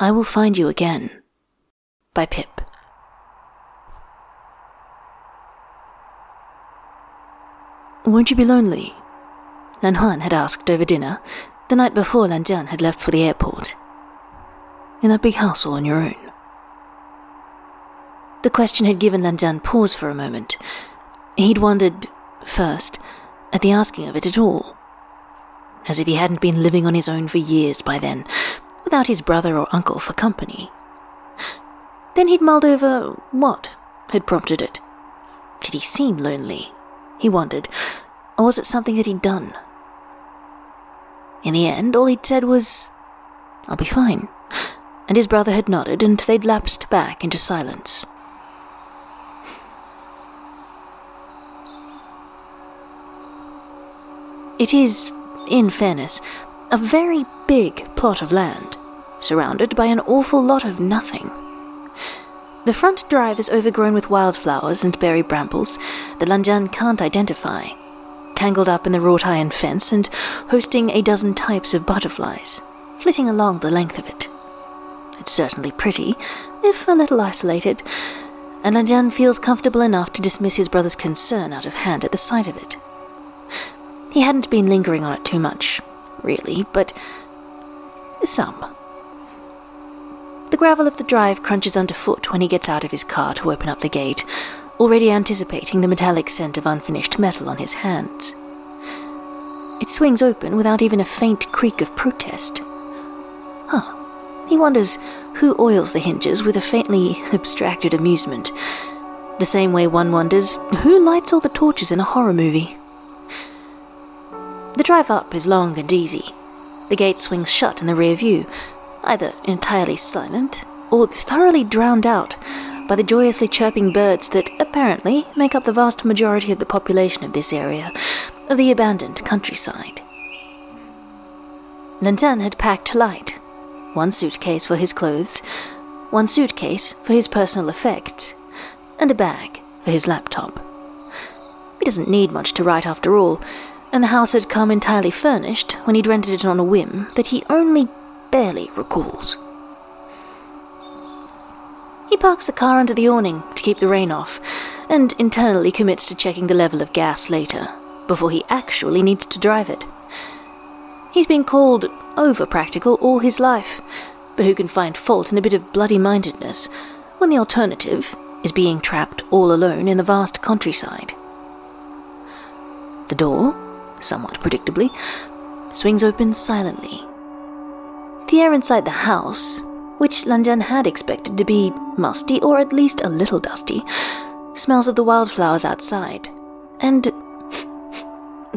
I Will Find You Again by Pip. Won't you be lonely? Lan Huan had asked over dinner, the night before Lan Zhan had left for the airport. In that big house all on your own. The question had given Lan Zhan pause for a moment. He'd wondered, first, at the asking of it at all. As if he hadn't been living on his own for years by then, without his brother or uncle for company. Then he'd mulled over what had prompted it. Did he seem lonely? He wondered. Or was it something that he'd done? In the end, all he'd said was, I'll be fine. And his brother had nodded, and they'd lapsed back into silence. It is, in fairness, a very big plot of land, surrounded by an awful lot of nothing. The front drive is overgrown with wildflowers and berry brambles that Lan Zhan can't identify, tangled up in the wrought iron fence and hosting a dozen types of butterflies, flitting along the length of it. It's certainly pretty, if a little isolated, and Lan Zhan feels comfortable enough to dismiss his brother's concern out of hand at the sight of it. He hadn't been lingering on it too much, really, but some. The gravel of the drive crunches underfoot when he gets out of his car to open up the gate, already anticipating the metallic scent of unfinished metal on his hands. It swings open without even a faint creak of protest. Huh. He wonders who oils the hinges with a faintly abstracted amusement. The same way one wonders who lights all the torches in a horror movie. The drive up is long and easy. The gate swings shut in the rear view, either entirely silent or thoroughly drowned out by the joyously chirping birds that apparently make up the vast majority of the population of this area of the abandoned countryside. Lan Zhan had packed light one suitcase for his clothes, one suitcase for his personal effects, and a bag for his laptop. He doesn't need much to write after all, and the house had come entirely furnished when he'd rented it on a whim that he only barely recalls. He parks the car under the awning to keep the rain off, and internally commits to checking the level of gas later, before he actually needs to drive it. He's been called over practical all his life, but who can find fault in a bit of bloody mindedness when the alternative is being trapped all alone in the vast countryside? The door, somewhat predictably, swings open silently. The air inside the house, which Lan Zhan had expected to be musty or at least a little dusty, smells of the wildflowers outside, and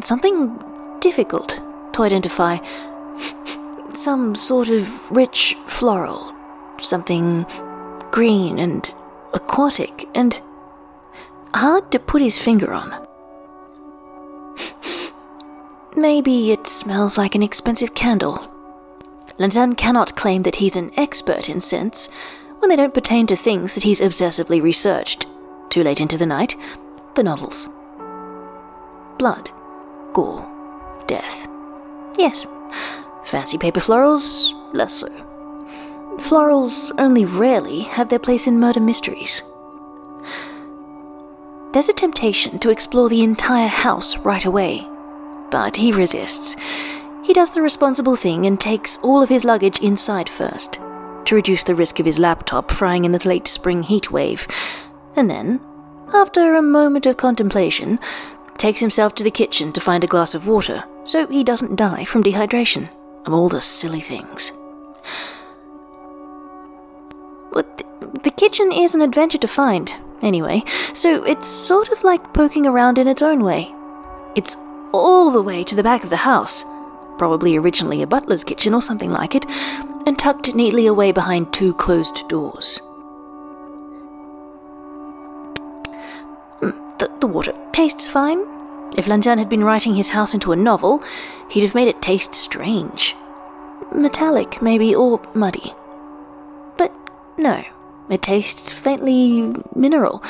something difficult to identify. Some sort of rich floral, something green and aquatic, and hard to put his finger on. Maybe it smells like an expensive candle. Lan Zhan cannot claim that he's an expert in scents when they don't pertain to things that he's obsessively researched, too late into the night, for novels. Blood, gore, death. Yes. Fancy paper florals, less so. Florals only rarely have their place in murder mysteries. There's a temptation to explore the entire house right away, but he resists. He does the responsible thing and takes all of his luggage inside first, to reduce the risk of his laptop frying in the late spring heat wave, and then, after a moment of contemplation, takes himself to the kitchen to find a glass of water so he doesn't die from dehydration, of all the silly things. But the kitchen is an adventure to find, anyway, so it's sort of like poking around in its own way. It's all the way to the back of the house, probably originally a butler's kitchen or something like it, and tucked neatly away behind two closed doors. The, the water tastes fine, if Lan Zhan had been writing his house into a novel, he'd have made it taste strange. Metallic, maybe, or muddy. But no, it tastes faintly mineral,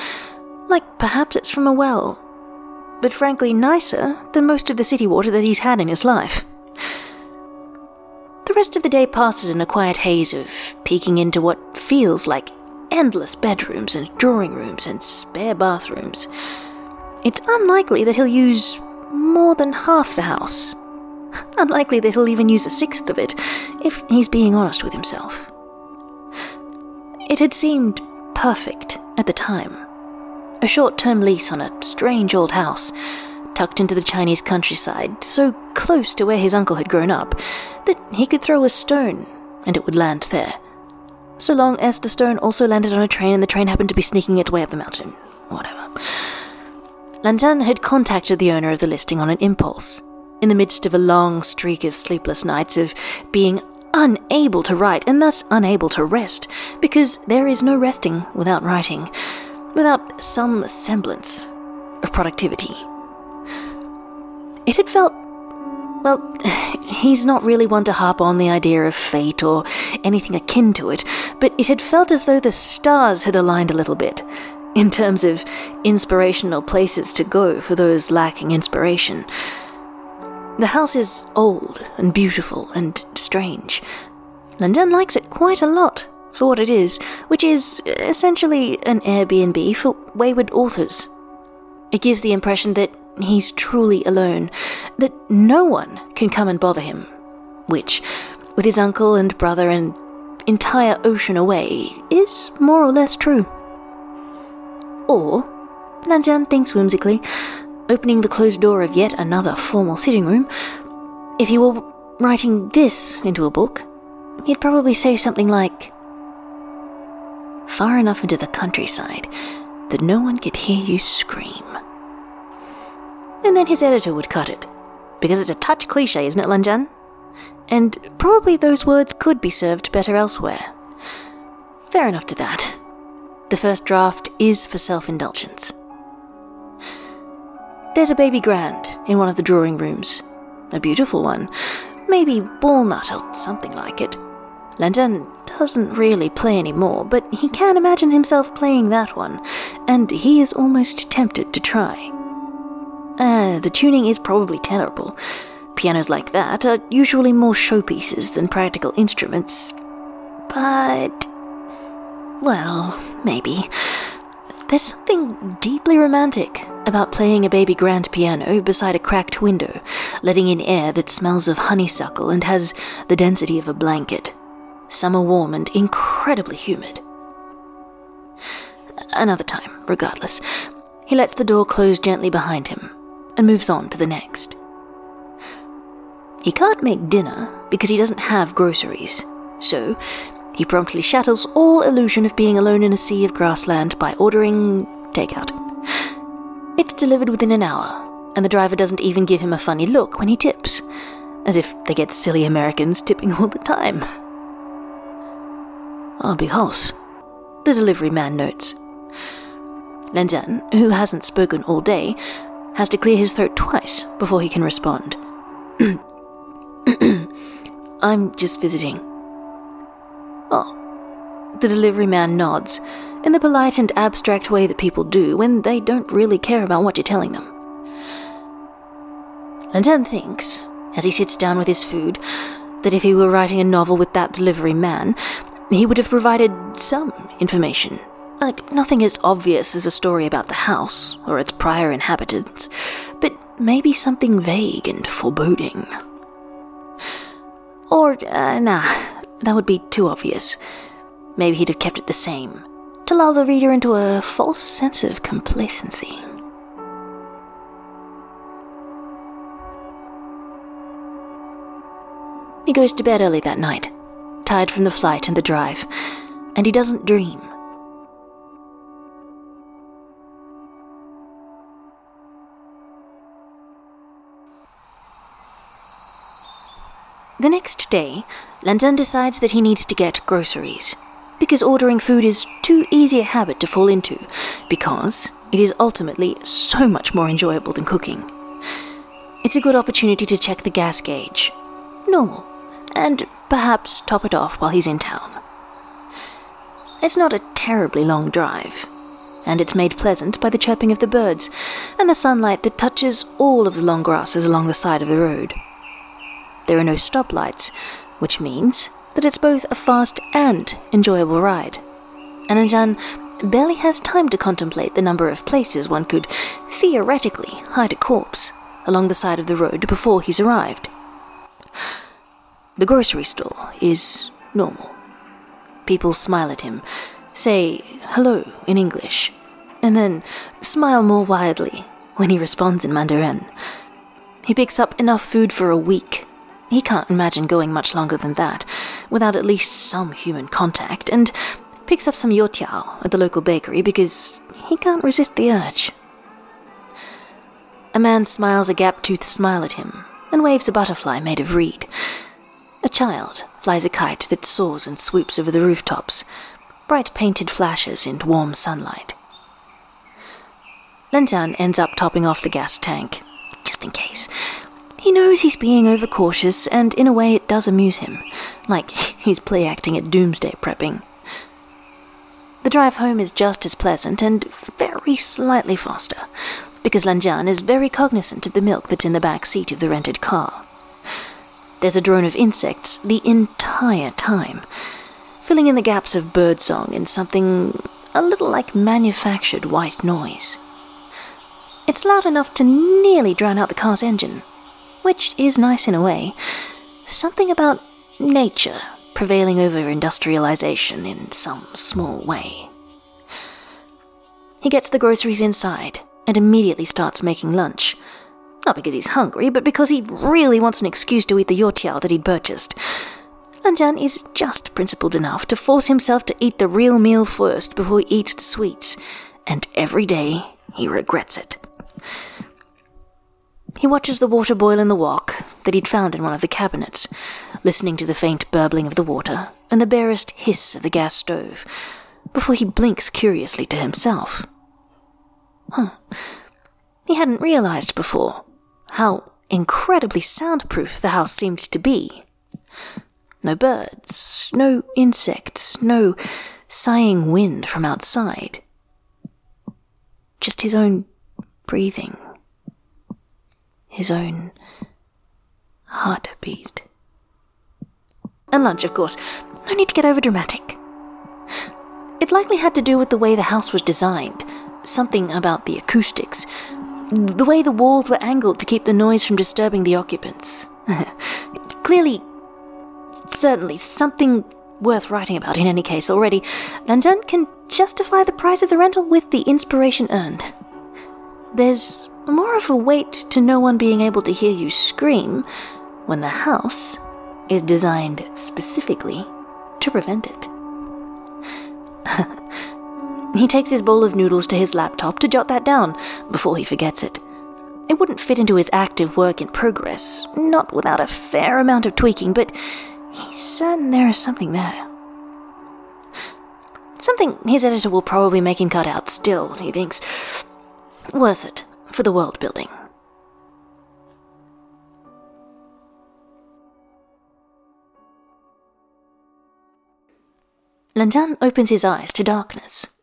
like perhaps it's from a well, but frankly nicer than most of the city water that he's had in his life. The rest of the day passes in a quiet haze of peeking into what feels like endless bedrooms and drawing rooms and spare bathrooms. It's unlikely that he'll use more than half the house. Unlikely that he'll even use a sixth of it, if he's being honest with himself. It had seemed perfect at the time. A short term lease on a strange old house, tucked into the Chinese countryside, so close to where his uncle had grown up that he could throw a stone and it would land there. So long as the stone also landed on a train and the train happened to be sneaking its way up the mountain. Whatever. Lan had contacted the owner of the listing on an impulse, in the midst of a long streak of sleepless nights of being unable to write and thus unable to rest, because there is no resting without writing, without some semblance of productivity. It had felt. Well, he's not really one to harp on the idea of fate or anything akin to it, but it had felt as though the stars had aligned a little bit, in terms of inspirational places to go for those lacking inspiration. The house is old and beautiful and strange. Lan Zhan likes it quite a lot for what it is, which is uh, essentially an Airbnb for wayward authors. It gives the impression that he's truly alone, that no one can come and bother him, which, with his uncle and brother an entire ocean away, is more or less true. Or, Lan Zhan thinks whimsically, opening the closed door of yet another formal sitting room, if he were writing this into a book, he'd probably say something like, Far enough into the countryside that no one could hear you scream. And then his editor would cut it, because it's a touch cliche, isn't it, Lan Zhan? And probably those words could be served better elsewhere. Fair enough to that. The first draft is for self indulgence. There's a baby grand in one of the drawing rooms. A beautiful one. Maybe walnut or something like it. Lan Zhan doesn't really play anymore, but he can imagine himself playing that one, and he is almost tempted to try. Uh, the tuning is probably terrible. Pianos like that are usually more showpieces than practical instruments. But well, maybe. There's something deeply romantic about playing a baby grand piano beside a cracked window, letting in air that smells of honeysuckle and has the density of a blanket. Summer warm and incredibly humid. Another time, regardless. He lets the door close gently behind him and moves on to the next. He can't make dinner because he doesn't have groceries, so he promptly shatters all illusion of being alone in a sea of grassland by ordering takeout. It's delivered within an hour, and the driver doesn't even give him a funny look when he tips, as if they get silly Americans tipping all the time. Our be house, the delivery man notes. Lan Zhan, who hasn't spoken all day, has to clear his throat twice before he can respond. I'm just visiting. Oh. The delivery man nods, in the polite and abstract way that people do when they don't really care about what you're telling them. Lan Zhan thinks, as he sits down with his food, that if he were writing a novel with that delivery man, he would have provided some information. Like, nothing as obvious as a story about the house or its prior inhabitants, but maybe something vague and foreboding. Or, uh, nah, that would be too obvious. Maybe he'd have kept it the same, to lull the reader into a false sense of complacency. He goes to bed early that night, tired from the flight and the drive, and he doesn't dream. The next day, Lan Zhan decides that he needs to get groceries, because ordering food is too easy a habit to fall into, because it is ultimately so much more enjoyable than cooking. It's a good opportunity to check the gas gauge, normal, and perhaps top it off while he's in town. It's not a terribly long drive, and it's made pleasant by the chirping of the birds and the sunlight that touches all of the long grasses along the side of the road. There are no stoplights, which means that it's both a fast and enjoyable ride. And Anjan barely has time to contemplate the number of places one could theoretically hide a corpse along the side of the road before he's arrived. The grocery store is normal. People smile at him, say hello in English, and then smile more widely when he responds in Mandarin. He picks up enough food for a week. He can't imagine going much longer than that without at least some human contact, and picks up some youtiao at the local bakery because he can't resist the urge. A man smiles a gap toothed smile at him and waves a butterfly made of reed. A child flies a kite that soars and swoops over the rooftops, bright painted flashes in warm sunlight. Lan Zhan ends up topping off the gas tank, just in case. He knows he's being overcautious, and in a way it does amuse him, like he's play acting at doomsday prepping. The drive home is just as pleasant and very slightly faster, because Lan Zhan is very cognizant of the milk that's in the back seat of the rented car. There's a drone of insects the entire time, filling in the gaps of birdsong and something a little like manufactured white noise. It's loud enough to nearly drown out the car's engine, which is nice in a way. Something about nature prevailing over industrialization in some small way. He gets the groceries inside and immediately starts making lunch. Not because he's hungry, but because he really wants an excuse to eat the youtiao that he'd purchased. Lan Zhan is just principled enough to force himself to eat the real meal first before he eats the sweets, and every day he regrets it. He watches the water boil in the wok that he'd found in one of the cabinets, listening to the faint burbling of the water and the barest hiss of the gas stove, before he blinks curiously to himself. Huh. He hadn't realized before how incredibly soundproof the house seemed to be. No birds, no insects, no sighing wind from outside. Just his own breathing his own heartbeat. And lunch, of course. No need to get over dramatic. It likely had to do with the way the house was designed, something about the acoustics, the way the walls were angled to keep the noise from disturbing the occupants. Clearly, certainly, something worth writing about in any case already. Lan Zhan can justify the price of the rental with the inspiration earned. There's more of a weight to no one being able to hear you scream when the house is designed specifically to prevent it. he takes his bowl of noodles to his laptop to jot that down before he forgets it. It wouldn't fit into his active work in progress, not without a fair amount of tweaking, but he's certain there is something there. Something his editor will probably make him cut out still, he thinks. Worth it for the world building. Lan Zhan opens his eyes to darkness.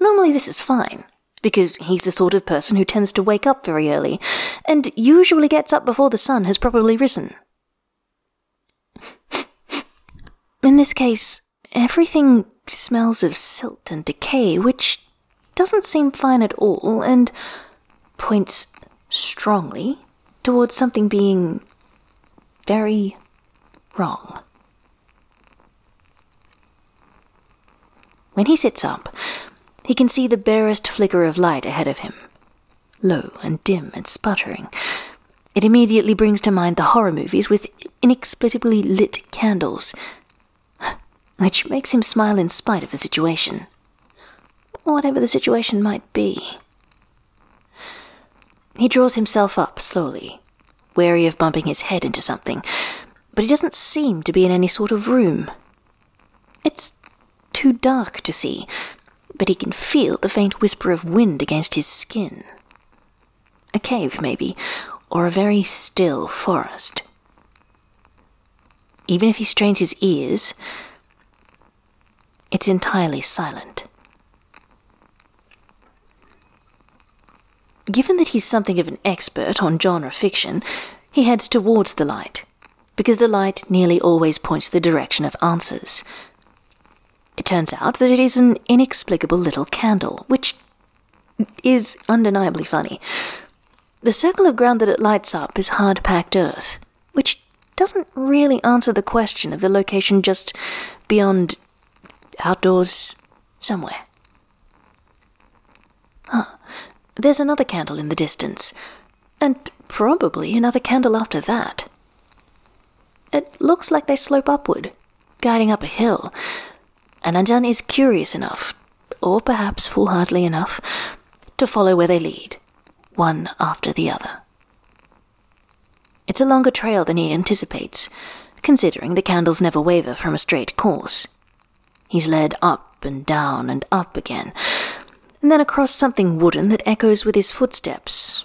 Normally, this is fine, because he's the sort of person who tends to wake up very early, and usually gets up before the sun has probably risen. In this case, everything smells of silt and decay, which doesn't seem fine at all, and points strongly towards something being very wrong. When he sits up, he can see the barest flicker of light ahead of him, low and dim and sputtering. It immediately brings to mind the horror movies with inexplicably lit candles, which makes him smile in spite of the situation. Whatever the situation might be. He draws himself up slowly, wary of bumping his head into something, but he doesn't seem to be in any sort of room. It's too dark to see, but he can feel the faint whisper of wind against his skin. A cave, maybe, or a very still forest. Even if he strains his ears, it's entirely silent. Given that he's something of an expert on genre fiction, he heads towards the light, because the light nearly always points the direction of answers. It turns out that it is an inexplicable little candle, which is undeniably funny. The circle of ground that it lights up is hard packed earth, which doesn't really answer the question of the location just beyond outdoors somewhere. Huh. There's another candle in the distance, and probably another candle after that. It looks like they slope upward, guiding up a hill, and Anjan is curious enough, or perhaps foolhardy enough, to follow where they lead, one after the other. It's a longer trail than he anticipates, considering the candles never waver from a straight course. He's led up and down and up again, and then across something wooden that echoes with his footsteps,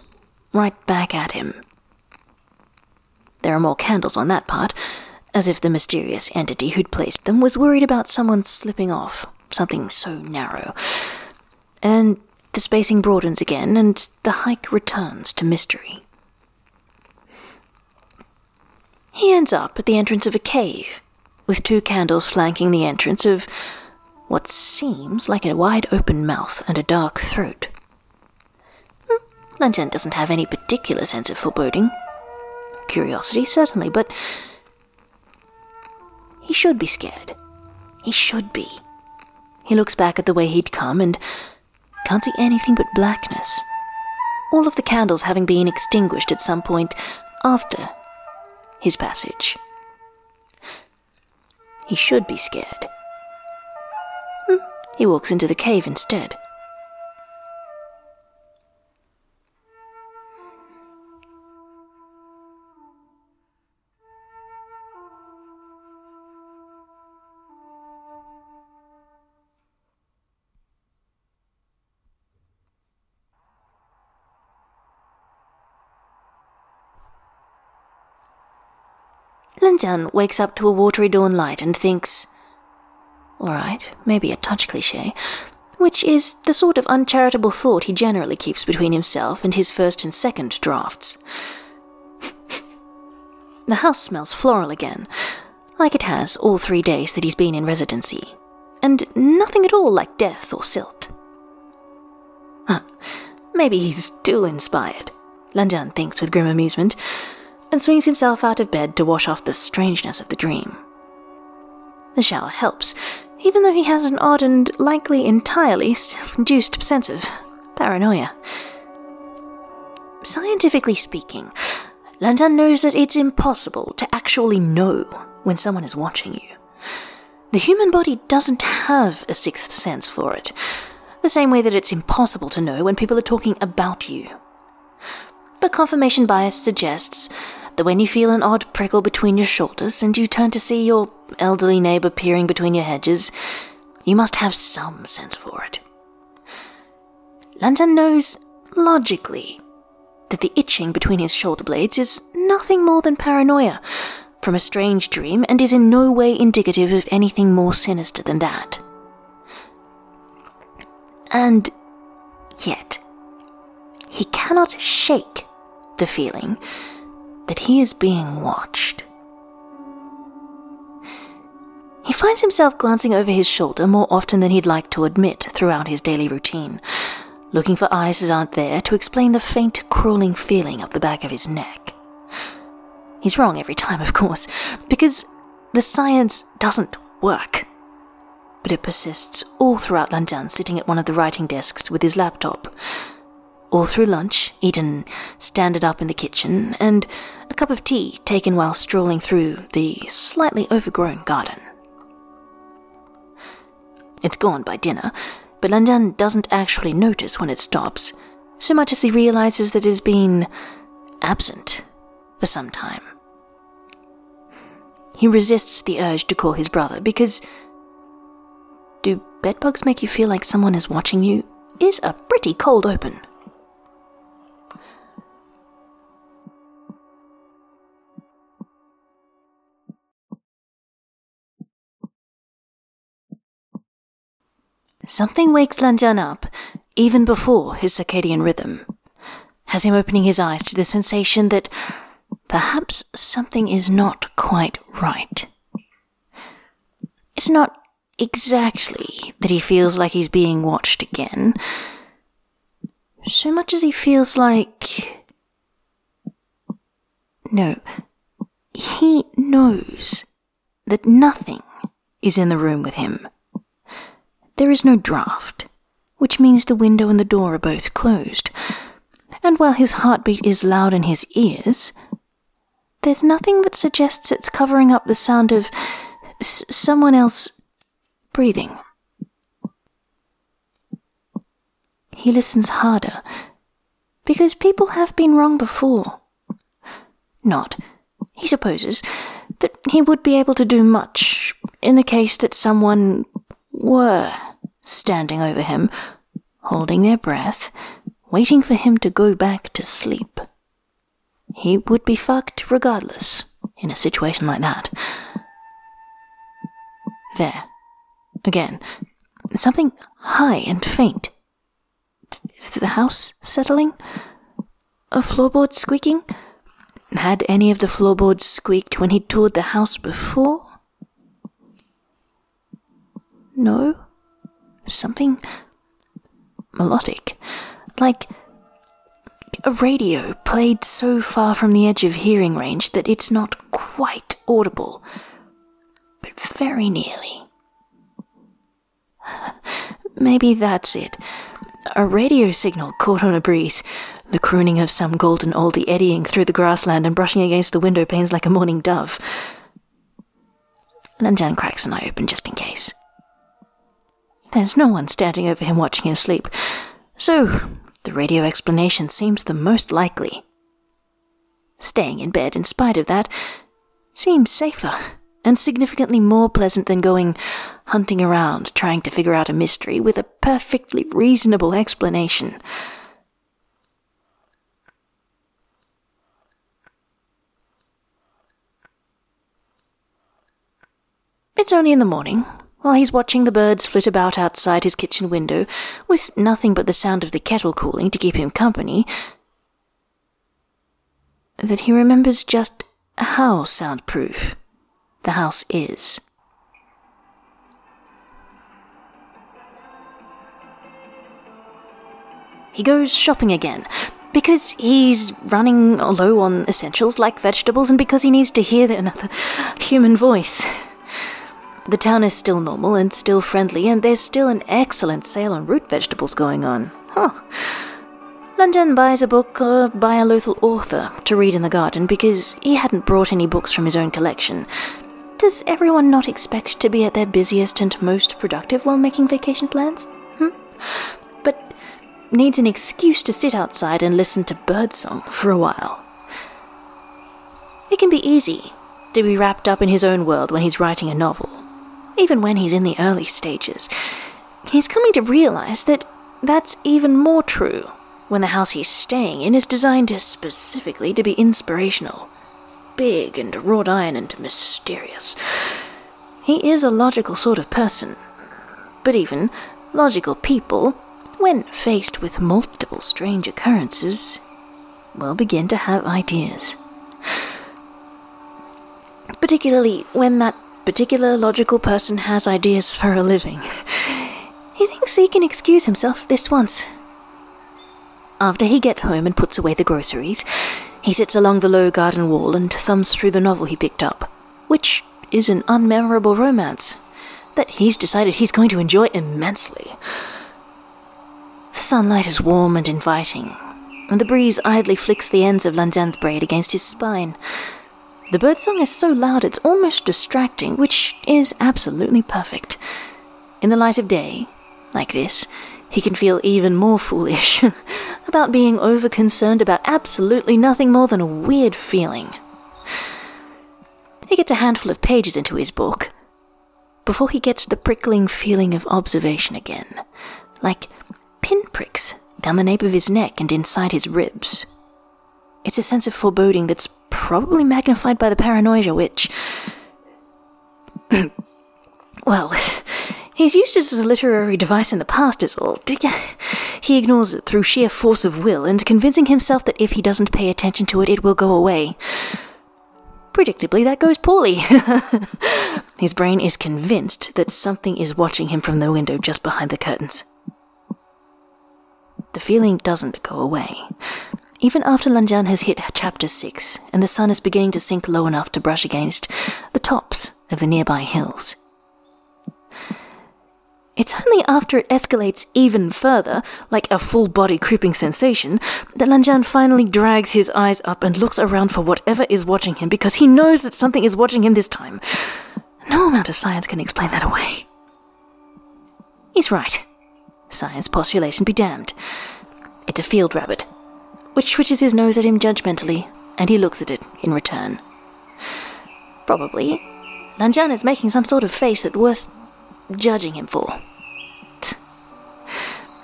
right back at him. There are more candles on that part, as if the mysterious entity who'd placed them was worried about someone slipping off, something so narrow. And the spacing broadens again, and the hike returns to mystery. He ends up at the entrance of a cave, with two candles flanking the entrance of what seems like a wide open mouth and a dark throat. Hmm, doesn't have any particular sense of foreboding. Curiosity, certainly, but he should be scared. He should be. He looks back at the way he'd come and can't see anything but blackness. All of the candles having been extinguished at some point after his passage. He should be scared. Hmm, he walks into the cave instead. Lan wakes up to a watery dawn light and thinks, alright, maybe a touch cliche, which is the sort of uncharitable thought he generally keeps between himself and his first and second drafts. the house smells floral again, like it has all three days that he's been in residency, and nothing at all like death or silt. Huh, maybe he's too inspired, Lan thinks with grim amusement and swings himself out of bed to wash off the strangeness of the dream. The shower helps, even though he has an odd and likely entirely self induced sense of paranoia. Scientifically speaking, Lan Zhan knows that it's impossible to actually know when someone is watching you. The human body doesn't have a sixth sense for it, the same way that it's impossible to know when people are talking about you. But confirmation bias suggests that when you feel an odd prickle between your shoulders and you turn to see your elderly neighbor peering between your hedges, you must have some sense for it. Lan Zhan knows, logically, that the itching between his shoulder blades is nothing more than paranoia from a strange dream and is in no way indicative of anything more sinister than that. And yet, he cannot shake the feeling that he is being watched. He finds himself glancing over his shoulder more often than he'd like to admit throughout his daily routine, looking for eyes that aren't there to explain the faint crawling feeling up the back of his neck. He's wrong every time, of course, because the science doesn't work. But it persists all throughout London, sitting at one of the writing desks with his laptop, all through lunch, eaten standing up in the kitchen, and a cup of tea taken while strolling through the slightly overgrown garden. It's gone by dinner, but Zhan doesn't actually notice when it stops, so much as he realizes that it has been absent for some time. He resists the urge to call his brother because do bedbugs make you feel like someone is watching you? Is a pretty cold open. Something wakes Lan Zhan up, even before his circadian rhythm, has him opening his eyes to the sensation that perhaps something is not quite right. It's not exactly that he feels like he's being watched again, so much as he feels like. No, he knows that nothing is in the room with him. There is no draught, which means the window and the door are both closed. And while his heartbeat is loud in his ears, there's nothing that suggests it's covering up the sound of someone else breathing. He listens harder because people have been wrong before. Not, he supposes, that he would be able to do much in the case that someone were standing over him, holding their breath, waiting for him to go back to sleep. He would be fucked regardless in a situation like that. There. Again. Something high and faint. The house settling? A floorboard squeaking? Had any of the floorboards squeaked when he toured the house before? No? Something melodic. Like a radio played so far from the edge of hearing range that it's not quite audible, but very nearly. Maybe that's it. A radio signal caught on a breeze, the crooning of some golden oldie eddying through the grassland and brushing against the window panes like a morning dove. Then Jan cracks an eye open just in case. There's no one standing over him watching him sleep, so the radio explanation seems the most likely. Staying in bed, in spite of that, seems safer and significantly more pleasant than going hunting around trying to figure out a mystery with a perfectly reasonable explanation. It's only in the morning, while he's watching the birds flit about outside his kitchen window, with nothing but the sound of the kettle cooling to keep him company, that he remembers just how soundproof the house is. He goes shopping again because he's running low on essentials like vegetables and because he needs to hear another human voice. The town is still normal and still friendly, and there's still an excellent sale on root vegetables going on. Huh. Lan Zhan buys a book uh, by a local author to read in the garden because he hadn't brought any books from his own collection. Does everyone not expect to be at their busiest and most productive while making vacation plans? Hmm? But needs an excuse to sit outside and listen to birdsong for a while. It can be easy to be wrapped up in his own world when he's writing a novel even when he's in the early stages. He's coming to realize that that's even more true when the house he's staying in is designed specifically to be inspirational, big and wrought iron and mysterious. He is a logical sort of person, but even logical people, when faced with multiple strange occurrences, will begin to have ideas. Particularly when that particular logical person has ideas for a living. He thinks he can excuse himself this once. After he gets home and puts away the groceries, he sits along the low garden wall and thumbs through the novel he picked up, which is an unmemorable romance that he's decided he's going to enjoy immensely. The sunlight is warm and inviting, and the breeze idly flicks the ends of Lan Zhan's braid against his spine. The birdsong is so loud it's almost distracting, which is absolutely perfect. In the light of day, like this, he can feel even more foolish about being over concerned about absolutely nothing more than a weird feeling. He gets a handful of pages into his book before he gets the prickling feeling of observation again, like pinpricks down the nape of his neck and inside his ribs. It's a sense of foreboding that's probably magnified by the paranoia, which. well, he's used it as a literary device in the past, is all. He ignores it through sheer force of will and convincing himself that if he doesn't pay attention to it, it will go away. predictably, that goes poorly. His brain is convinced that something is watching him from the window just behind the curtains. The feeling doesn't go away. Even after Lan Zhan has hit chapter 6 and the sun is beginning to sink low enough to brush against the tops of the nearby hills. It's only after it escalates even further, like a full body creeping sensation, that Lan Zhan finally drags his eyes up and looks around for whatever is watching him because he knows that something is watching him this time. No amount of science can explain that away. He's right. Science postulation be damned. It's a field rabbit, which twitches his nose at him judgmentally, and he looks at it in return. Probably, Lan Zhan is making some sort of face that worth judging him for.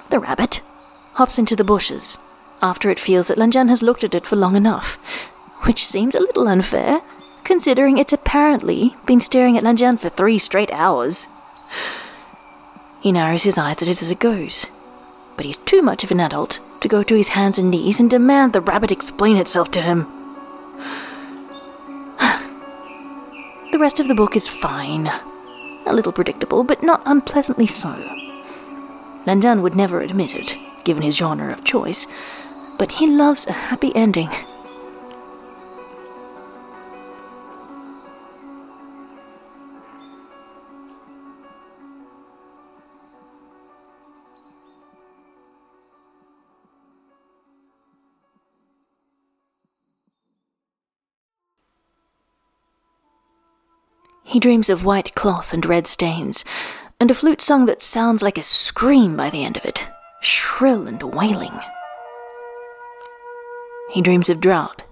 The rabbit hops into the bushes after it feels that Lan Zhan has looked at it for long enough, which seems a little unfair, considering it's apparently been staring at Lan Zhan for three straight hours. He narrows his eyes at it as it goes, but he's too much of an adult to go to his hands and knees and demand the rabbit explain itself to him. the rest of the book is fine. A little predictable, but not unpleasantly so. Lan Zhan would never admit it, given his genre of choice, but he loves a happy ending. He dreams of white cloth and red stains, and a flute song that sounds like a scream by the end of it, shrill and wailing. He dreams of drought.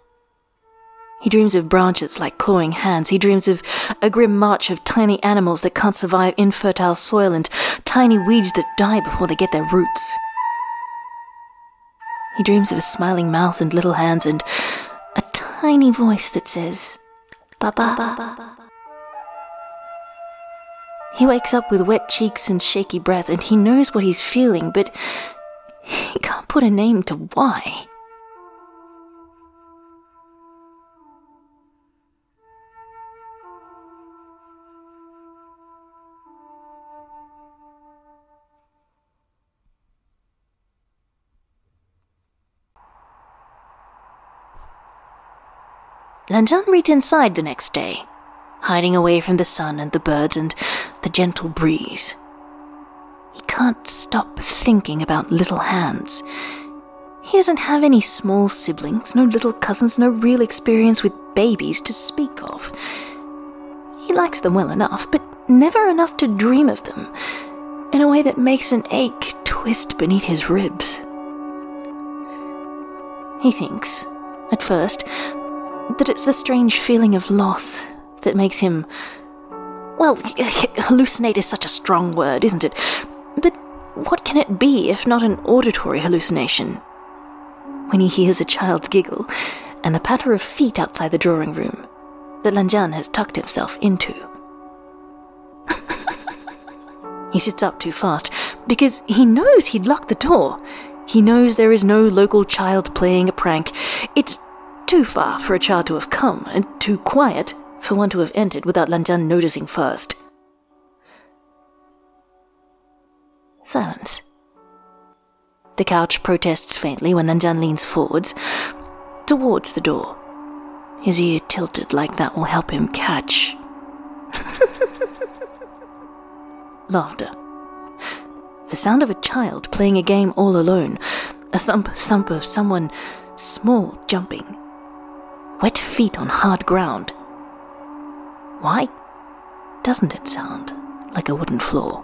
He dreams of branches like clawing hands. He dreams of a grim march of tiny animals that can't survive infertile soil and tiny weeds that die before they get their roots. He dreams of a smiling mouth and little hands and a tiny voice that says, Baba. He wakes up with wet cheeks and shaky breath, and he knows what he's feeling, but he can't put a name to why. Lan Zhan reads inside the next day hiding away from the sun and the birds and the gentle breeze. He can't stop thinking about little hands. He doesn't have any small siblings, no little cousins, no real experience with babies to speak of. He likes them well enough, but never enough to dream of them in a way that makes an ache twist beneath his ribs. He thinks, at first, that it's the strange feeling of loss that makes him. Well, hallucinate is such a strong word, isn't it? But what can it be if not an auditory hallucination? When he hears a child's giggle and the patter of feet outside the drawing room that Lan Zhan has tucked himself into. he sits up too fast because he knows he'd locked the door. He knows there is no local child playing a prank. It's too far for a child to have come, and too quiet for one to have entered without Lan Zhan noticing first. Silence. The couch protests faintly when Lan Zhan leans forwards, towards the door. His ear tilted like that will help him catch. Laughter. The sound of a child playing a game all alone, a thump thump of someone small jumping. Wet feet on hard ground. Why doesn't it sound like a wooden floor?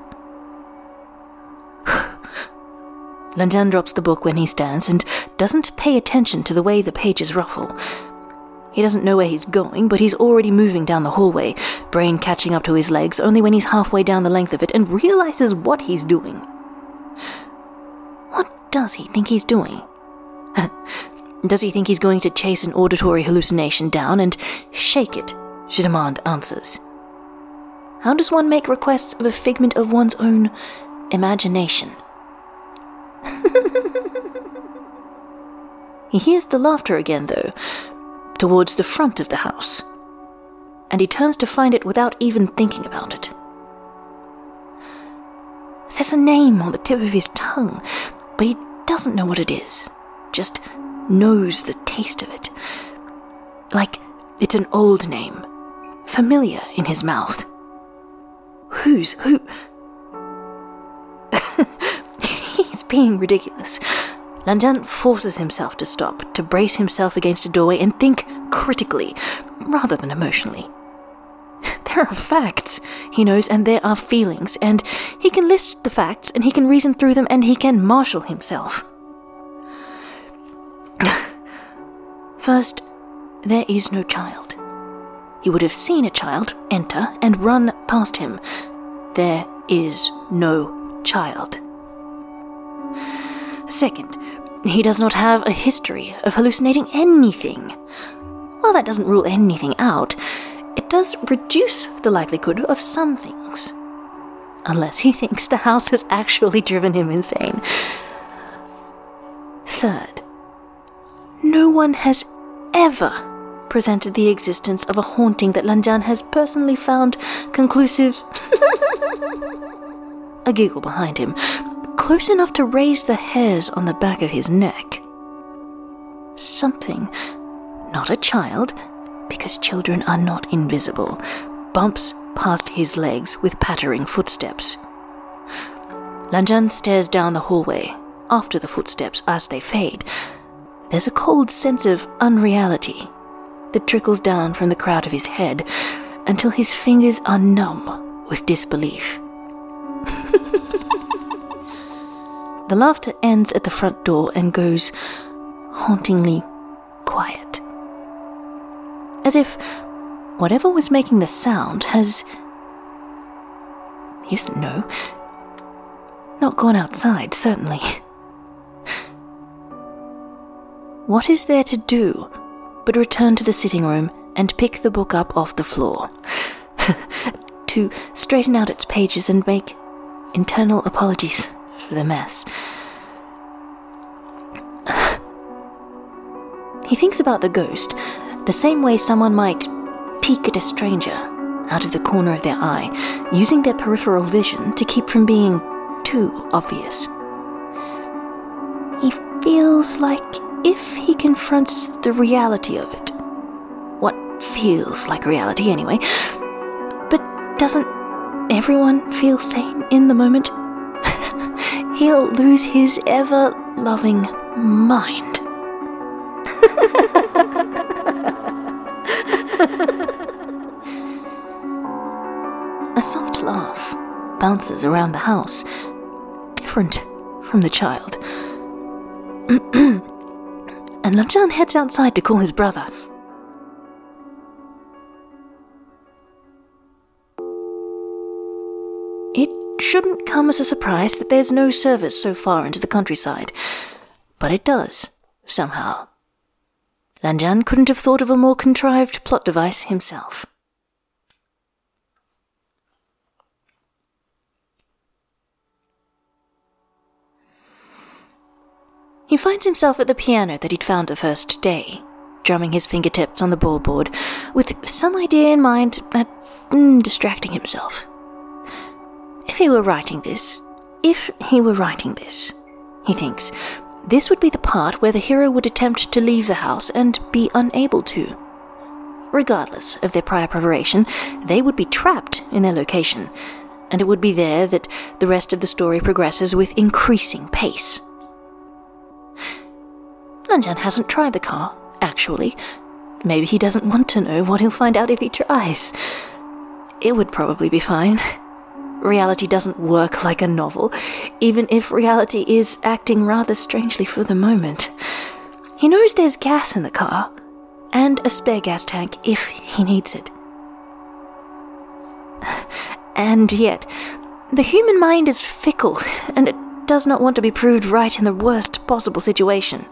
Lan Zhan drops the book when he stands and doesn't pay attention to the way the pages ruffle. He doesn't know where he's going, but he's already moving down the hallway, brain catching up to his legs only when he's halfway down the length of it and realizes what he's doing. What does he think he's doing? does he think he's going to chase an auditory hallucination down and shake it she demand answers. How does one make requests of a figment of one's own imagination? he hears the laughter again, though, towards the front of the house, and he turns to find it without even thinking about it. There's a name on the tip of his tongue, but he doesn't know what it is, just knows the taste of it. Like it's an old name, familiar in his mouth. Who's Who? He's being ridiculous. Lan Zhan forces himself to stop, to brace himself against a doorway and think critically, rather than emotionally. There are facts, he knows, and there are feelings, and he can list the facts, and he can reason through them, and he can marshal himself. First, there is no child. He would have seen a child enter and run past him. There is no child. Second, he does not have a history of hallucinating anything. While that doesn't rule anything out, it does reduce the likelihood of some things. Unless he thinks the house has actually driven him insane. Third, no one has ever presented the existence of a haunting that Lan Zhan has personally found conclusive. a giggle behind him, close enough to raise the hairs on the back of his neck. Something, not a child, because children are not invisible, bumps past his legs with pattering footsteps. Lan Zhan stares down the hallway after the footsteps as they fade. There's a cold sense of unreality that trickles down from the crown of his head until his fingers are numb with disbelief. The laughter ends at the front door and goes hauntingly quiet. As if whatever was making the sound has. He doesn't know. Not gone outside, certainly. What is there to do but return to the sitting room and pick the book up off the floor? to straighten out its pages and make internal apologies for the mess. he thinks about the ghost the same way someone might peek at a stranger out of the corner of their eye, using their peripheral vision to keep from being too obvious. He feels like if he confronts the reality of it, what feels like reality anyway, but doesn't everyone feel sane in the moment? he'll lose his ever loving mind. A soft laugh bounces around the house, different from the child. and Lan Zhan heads outside to call his brother. It shouldn't come as a surprise that there's no service so far into the countryside, but it does, somehow. Lan Zhan couldn't have thought of a more contrived plot device himself. He finds himself at the piano that he'd found the first day, drumming his fingertips on the fallboard, with some idea in mind at mm, distracting himself. If he were writing this, if he were writing this, he thinks, this would be the part where the hero would attempt to leave the house and be unable to. Regardless of their prior preparation, they would be trapped in their location, and it would be there that the rest of the story progresses with increasing pace. Lan Zhan hasn't tried the car, actually. Maybe he doesn't want to know what he'll find out if he tries. It would probably be fine reality doesn't work like a novel, even if reality is acting rather strangely for the moment. He knows there's gas in the car, and a spare gas tank if he needs it. And yet, the human mind is fickle, and it does not want to be proved right in the worst possible situation.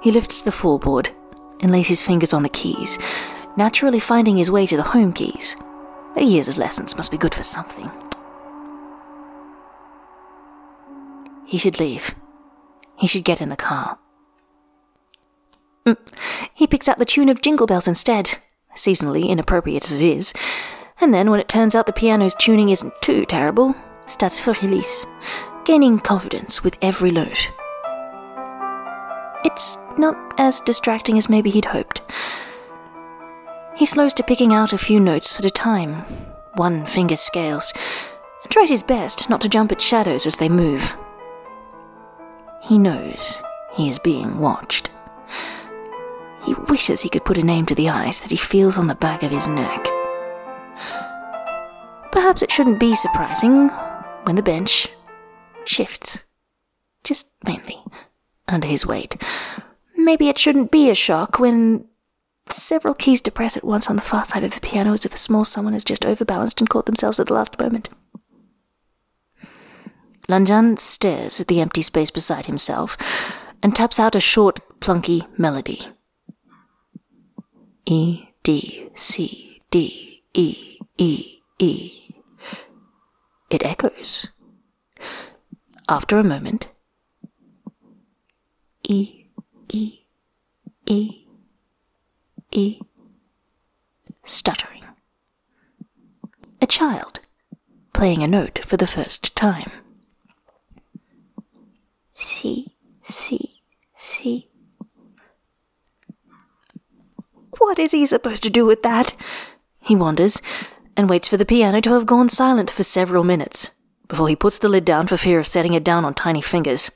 He lifts the floorboard and lays his fingers on the keys, naturally finding his way to the home keys. A years of lessons must be good for something. He should leave. He should get in the car. Mm. he picks out the tune of Jingle Bells instead, seasonally inappropriate as it is. And then, when it turns out the piano's tuning isn't too terrible, starts Für Elise, gaining confidence with every note. It's not as distracting as maybe he'd hoped. He slows to picking out a few notes at a time, one finger scales, and tries his best not to jump at shadows as they move. He knows he is being watched. He wishes he could put a name to the eyes that he feels on the back of his neck. Perhaps it shouldn't be surprising when the bench shifts, just mainly, under his weight. Maybe it shouldn't be a shock when several keys depress at once on the far side of the piano as if a small someone has just overbalanced and caught themselves at the last moment. Lan Zhan stares at the empty space beside himself and taps out a short, plunky melody. E, D, C, D, E, E, E. It echoes. After a moment, E, E, E, E, stuttering. A child playing a note for the first time. C, C, C. What is he supposed to do with that? He wonders, and waits for the piano to have gone silent for several minutes before he puts the lid down for fear of setting it down on tiny fingers.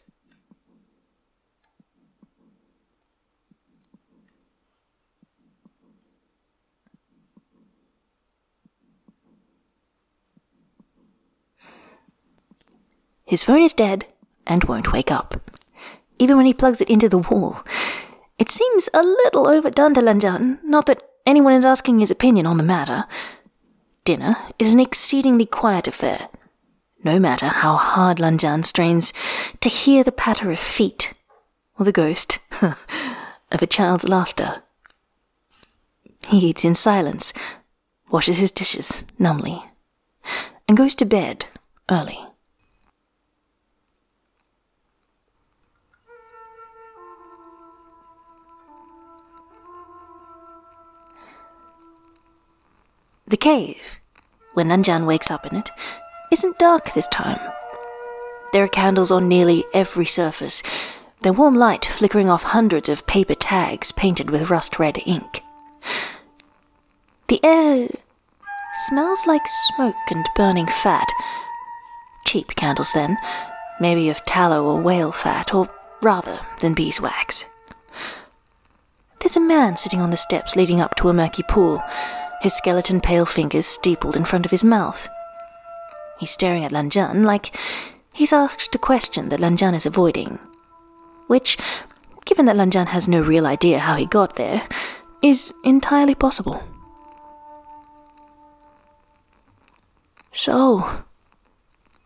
His phone is dead and won't wake up, even when he plugs it into the wall. It seems a little overdone to Lan Zhan, not that anyone is asking his opinion on the matter. Dinner is an exceedingly quiet affair, no matter how hard Lan Zhan strains to hear the patter of feet or the ghost of a child's laughter. He eats in silence, washes his dishes numbly, and goes to bed early. The cave, when Lan Zhan wakes up in it, isn't dark this time. There are candles on nearly every surface, their warm light flickering off hundreds of paper tags painted with rust red ink. The air smells like smoke and burning fat. Cheap candles, then, maybe of tallow or whale fat, or rather than beeswax. There's a man sitting on the steps leading up to a murky pool his skeleton pale fingers steepled in front of his mouth. He's staring at Lan Zhan like he's asked a question that Lan Zhan is avoiding. Which, given that Lan Zhan has no real idea how he got there, is entirely possible. So,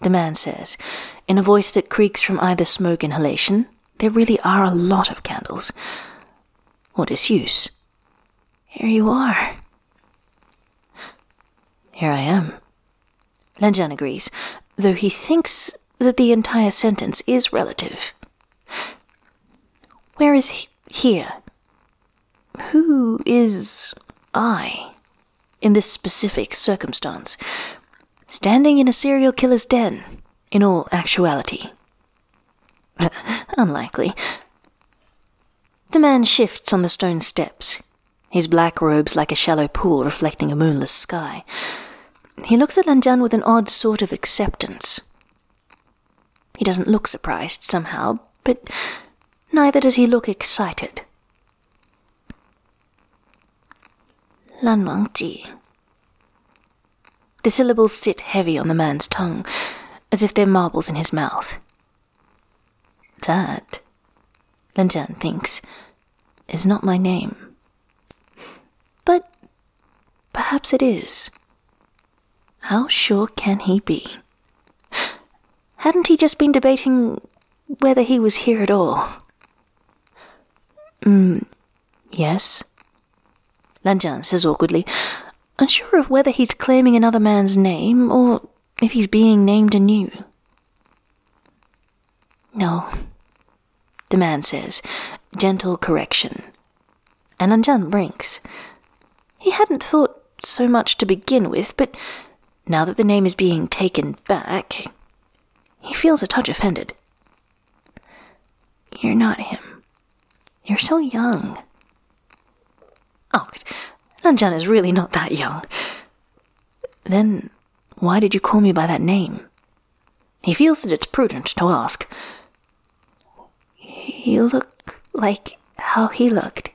the man says, in a voice that creaks from either smoke inhalation, there really are a lot of candles. What is use? Here you are. Here I am. Lan Zhan agrees, though he thinks that the entire sentence is relative. Where is he? Here. Who is I in this specific circumstance? Standing in a serial killer's den, in all actuality. Unlikely. The man shifts on the stone steps, his black robes like a shallow pool reflecting a moonless sky. He looks at Lan Zhan with an odd sort of acceptance. He doesn't look surprised somehow, but neither does he look excited. Lan Wangji. The syllables sit heavy on the man's tongue, as if they're marbles in his mouth. That, Lan Zhan thinks, is not my name. But perhaps it is. How sure can he be? Hadn't he just been debating whether he was here at all? Hmm, yes. Lan Zhan says awkwardly, unsure of whether he's claiming another man's name or if he's being named anew. No, the man says, gentle correction, and Lan Zhan blinks. He hadn't thought so much to begin with, but now that the name is being taken back, he feels a touch offended. You're not him. You're so young. Oh, Lan Zhan is really not that young. Then why did you call me by that name? He feels that it's prudent to ask. You look like how he looked.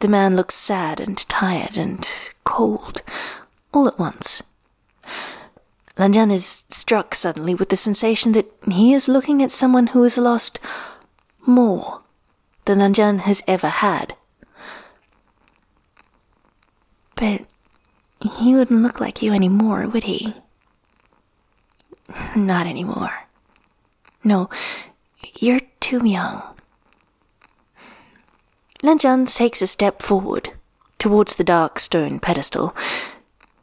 The man looks sad and tired and cold all at once. Lan Zhan is struck suddenly with the sensation that he is looking at someone who has lost more than Lan Zhan has ever had. But he wouldn't look like you anymore, would he? Not anymore. No, you're too young. Lan Zhan takes a step forward, towards the dark stone pedestal.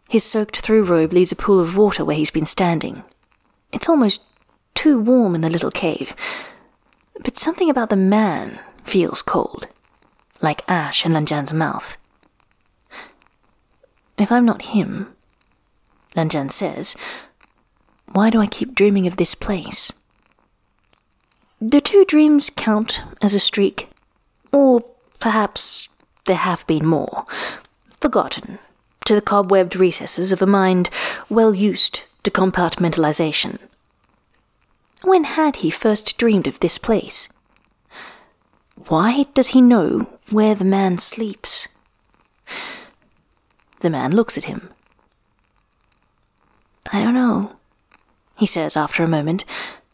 His soaked through robe leaves a pool of water where he's been standing. It's almost too warm in the little cave, but something about the man feels cold, like ash in Lan Zhan's mouth. If I'm not him, Lan Zhan says, why do I keep dreaming of this place? Do two dreams count as a streak? Or perhaps there have been more, forgotten, to the cobwebbed recesses of a mind well used to compartmentalization. When had he first dreamed of this place? Why does he know where the man sleeps? The man looks at him. I don't know, he says after a moment.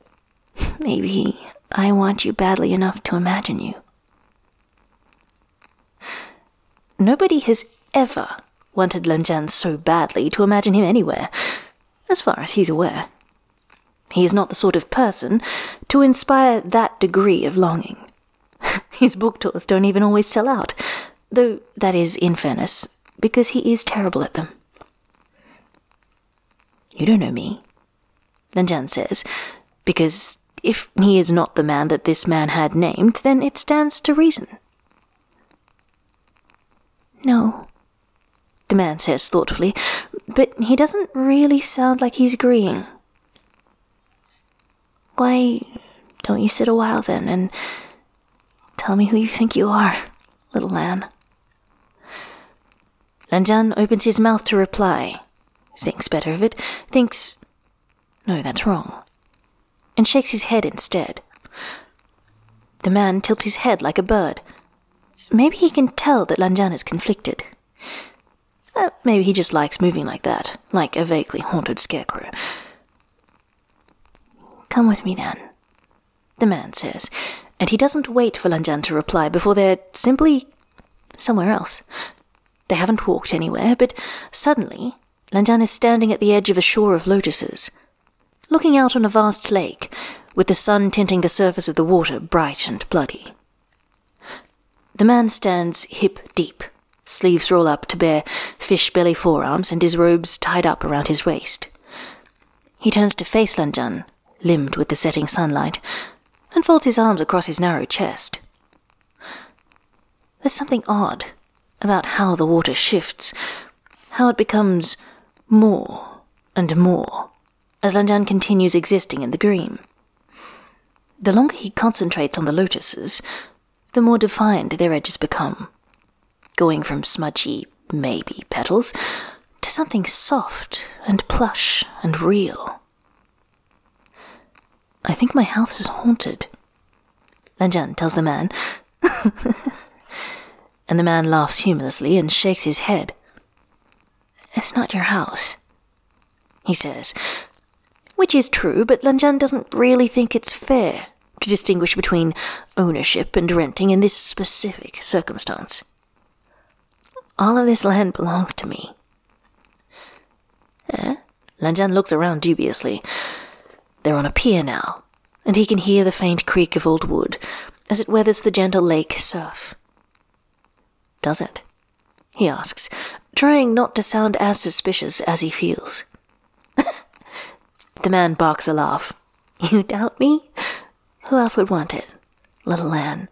Maybe I want you badly enough to imagine you. Nobody has ever wanted Lan Zhan so badly to imagine him anywhere, as far as he's aware. He is not the sort of person to inspire that degree of longing. His book tours don't even always sell out, though that is, in fairness, because he is terrible at them. You don't know me, Lan Zhan says, because if he is not the man that this man had named, then it stands to reason. No, the man says thoughtfully, but he doesn't really sound like he's agreeing. Why don't you sit a while then and tell me who you think you are, little Lan? Lanjan opens his mouth to reply, thinks better of it, thinks, no, that's wrong, and shakes his head instead. The man tilts his head like a bird. Maybe he can tell that Lan Zhan is conflicted. Uh, maybe he just likes moving like that, like a vaguely haunted scarecrow. Come with me then, the man says, and he doesn't wait for Lan Zhan to reply before they're simply somewhere else, they haven't walked anywhere, but suddenly Lan Zhan is standing at the edge of a shore of lotuses, looking out on a vast lake, with the sun tinting the surface of the water bright and bloody. The man stands hip deep, sleeves roll up to bare fish belly forearms and his robes tied up around his waist. He turns to face Lan Zhan, limned with the setting sunlight, and folds his arms across his narrow chest. There's something odd about how the water shifts, how it becomes more and more as Lan Zhan continues existing in the green. The longer he concentrates on the lotuses, the more defined their edges become, going from smudgy, maybe petals to something soft and plush and real. I think my house is haunted, Lan Zhan tells the man. and the man laughs humorously and shakes his head. It's not your house, he says, which is true, but Lan Zhan doesn't really think it's fair to distinguish between ownership and renting in this specific circumstance. All of this land belongs to me. Eh? Lan Zhan looks around dubiously. They're on a pier now, and he can hear the faint creak of old wood as it weathers the gentle lake surf. Does it? He asks, trying not to sound as suspicious as he feels. the man barks a laugh. You doubt me? Who else would want it? Little Lan.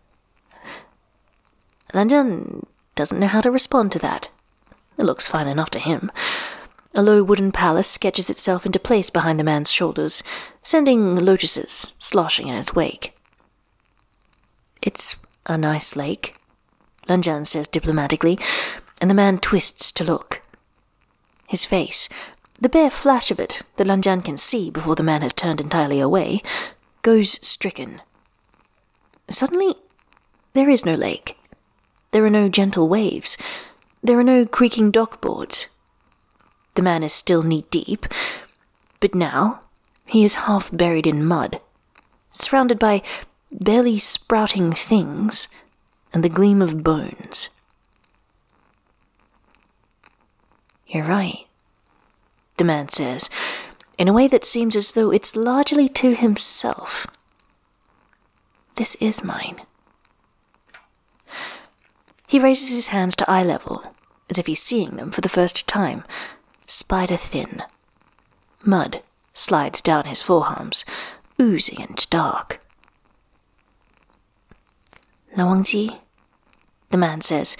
Lanjan doesn't know how to respond to that. It looks fine enough to him. A low wooden palace sketches itself into place behind the man's shoulders, sending lotuses sloshing in its wake. It's a nice lake, Lan Zhan says diplomatically, and the man twists to look. His face, the bare flash of it that Lan Zhan can see before the man has turned entirely away, goes stricken. Suddenly, there is no lake. There are no gentle waves. There are no creaking dockboards. The man is still knee deep, but now he is half buried in mud, surrounded by barely sprouting things and the gleam of bones. You're right, the man says, in a way that seems as though it's largely to himself. This is mine. He raises his hands to eye level, as if he's seeing them for the first time, spider thin. Mud slides down his forearms, oozy and dark. Lan Wangji, the man says.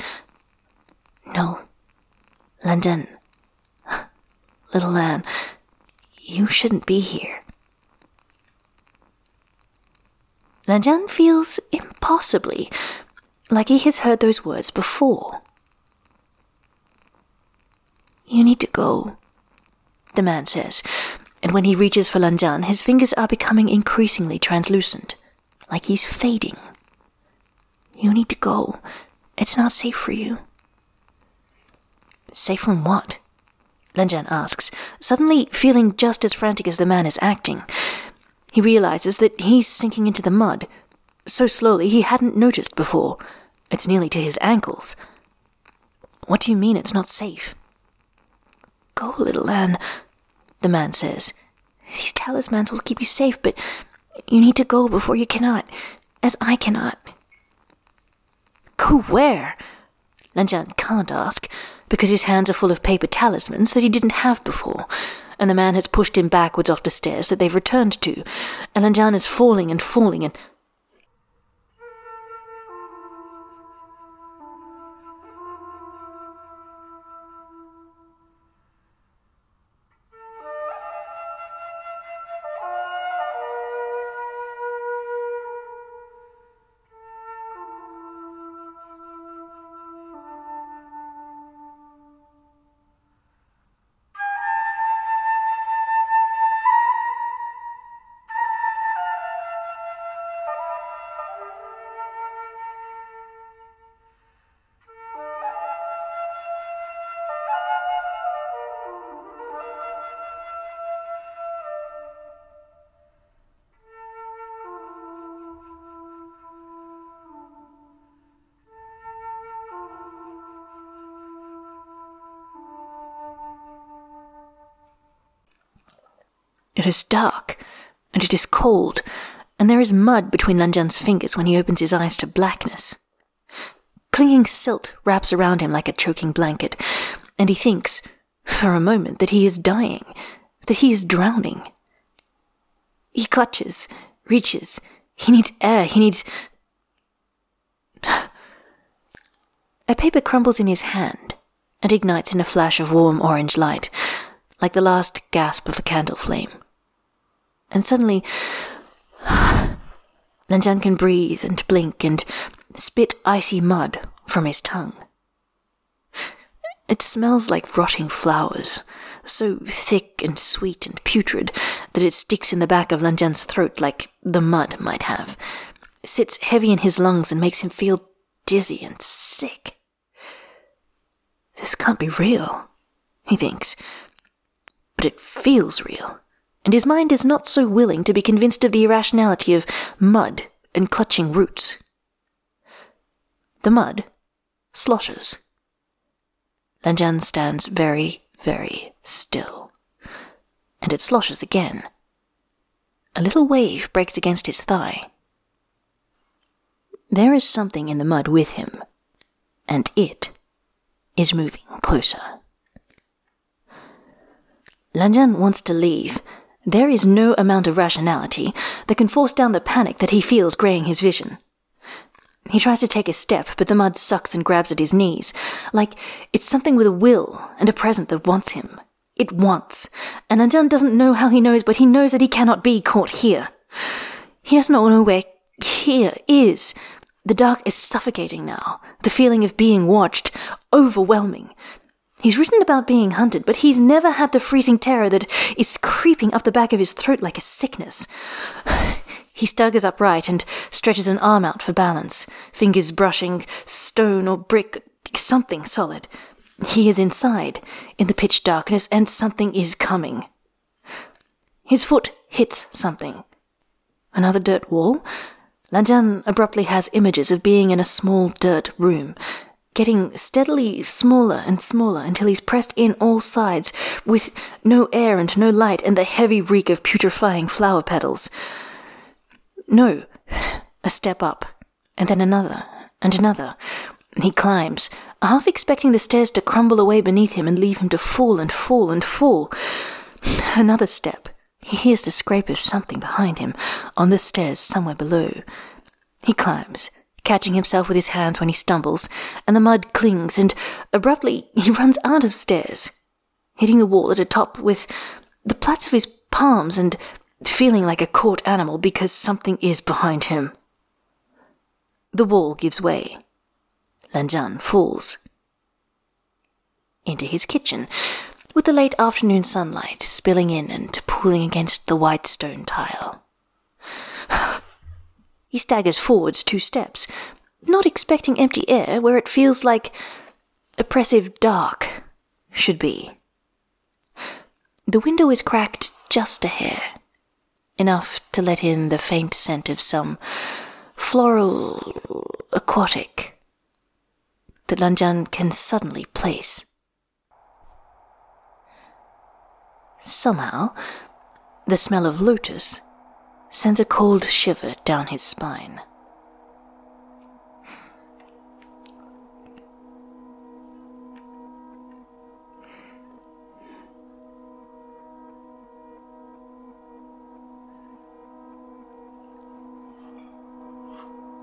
No, Lan Zhan. Little Lan, you shouldn't be here. Lan Zhan feels impossibly like he has heard those words before. You need to go, the man says, and when he reaches for Lan Zhan, his fingers are becoming increasingly translucent, like he's fading. You need to go. It's not safe for you. Safe from what? Lan Zhan asks, suddenly feeling just as frantic as the man is acting. He realizes that he's sinking into the mud, so slowly he hadn't noticed before. It's nearly to his ankles. What do you mean it's not safe? Go, little Anne, the man says. These talismans will keep you safe, but you need to go before you cannot, as I cannot. Go where? Lan Zhan can't ask, because his hands are full of paper talismans that he didn't have before, and the man has pushed him backwards off the stairs that they've returned to, and Lan Zhan is falling and falling and It is dark, and it is cold, and there is mud between Lan Zhan's fingers when he opens his eyes to blackness. Clinging silt wraps around him like a choking blanket, and he thinks, for a moment, that he is dying, that he is drowning. He clutches, reaches, he needs air, he needs. A paper crumbles in his hand and ignites in a flash of warm orange light, like the last gasp of a candle flame and suddenly Lan Zhan can breathe and blink and spit icy mud from his tongue. It smells like rotting flowers, so thick and sweet and putrid that it sticks in the back of Lan Zhan's throat like the mud might have, sits heavy in his lungs and makes him feel dizzy and sick. This can't be real, he thinks, but it feels real and his mind is not so willing to be convinced of the irrationality of mud and clutching roots. The mud sloshes. Lan Zhan stands very, very still, and it sloshes again. A little wave breaks against his thigh. There is something in the mud with him, and it is moving closer. Lan Zhan wants to leave, there is no amount of rationality that can force down the panic that he feels graying his vision. He tries to take a step, but the mud sucks and grabs at his knees, like it's something with a will and a present that wants him. It wants. And Lan Zhan doesn't know how he knows, but he knows that he cannot be caught here. He does not know where here is. The dark is suffocating now, the feeling of being watched, overwhelming. He's written about being hunted, but he's never had the freezing terror that is creeping up the back of his throat like a sickness. He staggers upright and stretches an arm out for balance, fingers brushing stone or brick, something solid. He is inside, in the pitch darkness, and something is coming. His foot hits something. Another dirt wall? Lan Zhan abruptly has images of being in a small dirt room, getting steadily smaller and smaller until he's pressed in all sides, with no air and no light and the heavy reek of putrefying flower petals. No, a step up, and then another, and another. He climbs, half expecting the stairs to crumble away beneath him and leave him to fall and fall and fall. Another step, he hears the scrape of something behind him, on the stairs somewhere below. He climbs, catching himself with his hands when he stumbles, and the mud clings, and abruptly he runs out of stairs, hitting the wall at a top with the plats of his palms and feeling like a caught animal because something is behind him. The wall gives way. Lan Zhan falls. Into his kitchen, with the late afternoon sunlight spilling in and pooling against the white stone tile. he staggers forwards two steps, not expecting empty air where it feels like oppressive dark should be. The window is cracked just a hair, enough to let in the faint scent of some floral aquatic that Lan Zhan can suddenly place. Somehow, the smell of lotus sends a cold shiver down his spine.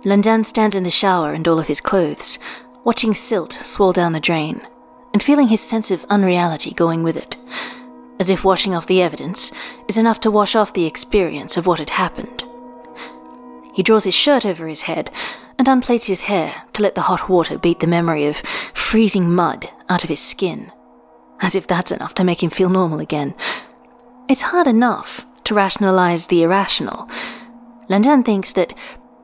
Lan Zhan stands in the shower and all of his clothes, watching silt swirl down the drain, and feeling his sense of unreality going with it as if washing off the evidence is enough to wash off the experience of what had happened. He draws his shirt over his head and unplaits his hair to let the hot water beat the memory of freezing mud out of his skin, as if that's enough to make him feel normal again. It's hard enough to rationalize the irrational. Lan Zhan thinks that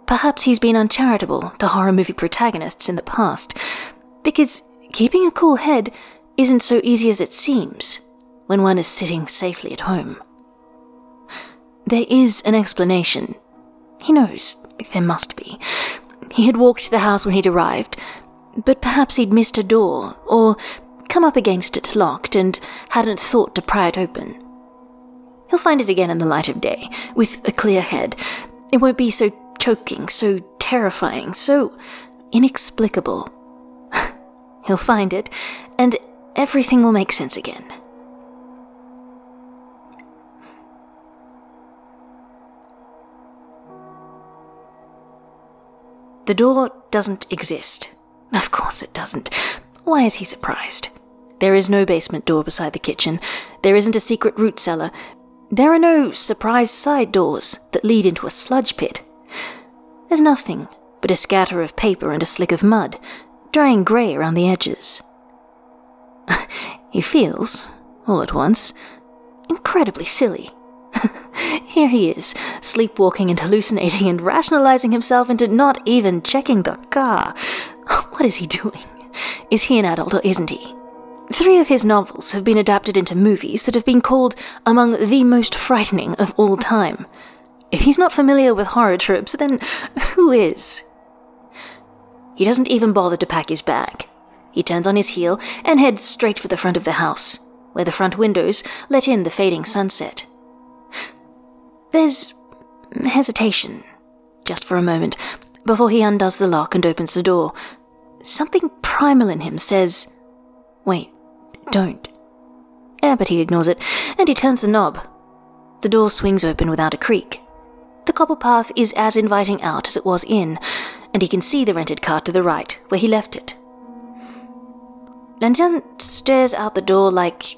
perhaps he's been uncharitable to horror movie protagonists in the past, because keeping a cool head isn't so easy as it seems when one is sitting safely at home. There is an explanation. He knows there must be. He had walked to the house when he'd arrived, but perhaps he'd missed a door, or come up against it locked and hadn't thought to pry it open. He'll find it again in the light of day, with a clear head. It won't be so choking, so terrifying, so inexplicable. He'll find it, and everything will make sense again. The door doesn't exist. Of course it doesn't. Why is he surprised? There is no basement door beside the kitchen. There isn't a secret root cellar. There are no surprise side doors that lead into a sludge pit. There's nothing but a scatter of paper and a slick of mud, drying grey around the edges. he feels, all at once, incredibly silly. Here he is, sleepwalking and hallucinating and rationalizing himself into not even checking the car. What is he doing? Is he an adult or isn't he? Three of his novels have been adapted into movies that have been called among the most frightening of all time. If he's not familiar with horror tropes, then who is? He doesn't even bother to pack his bag. He turns on his heel and heads straight for the front of the house, where the front windows let in the fading sunset. There's hesitation, just for a moment, before he undoes the lock and opens the door. Something primal in him says, Wait, don't. Yeah, but he ignores it, and he turns the knob. The door swings open without a creak. The cobble path is as inviting out as it was in, and he can see the rented car to the right, where he left it. Lan Zhan stares out the door like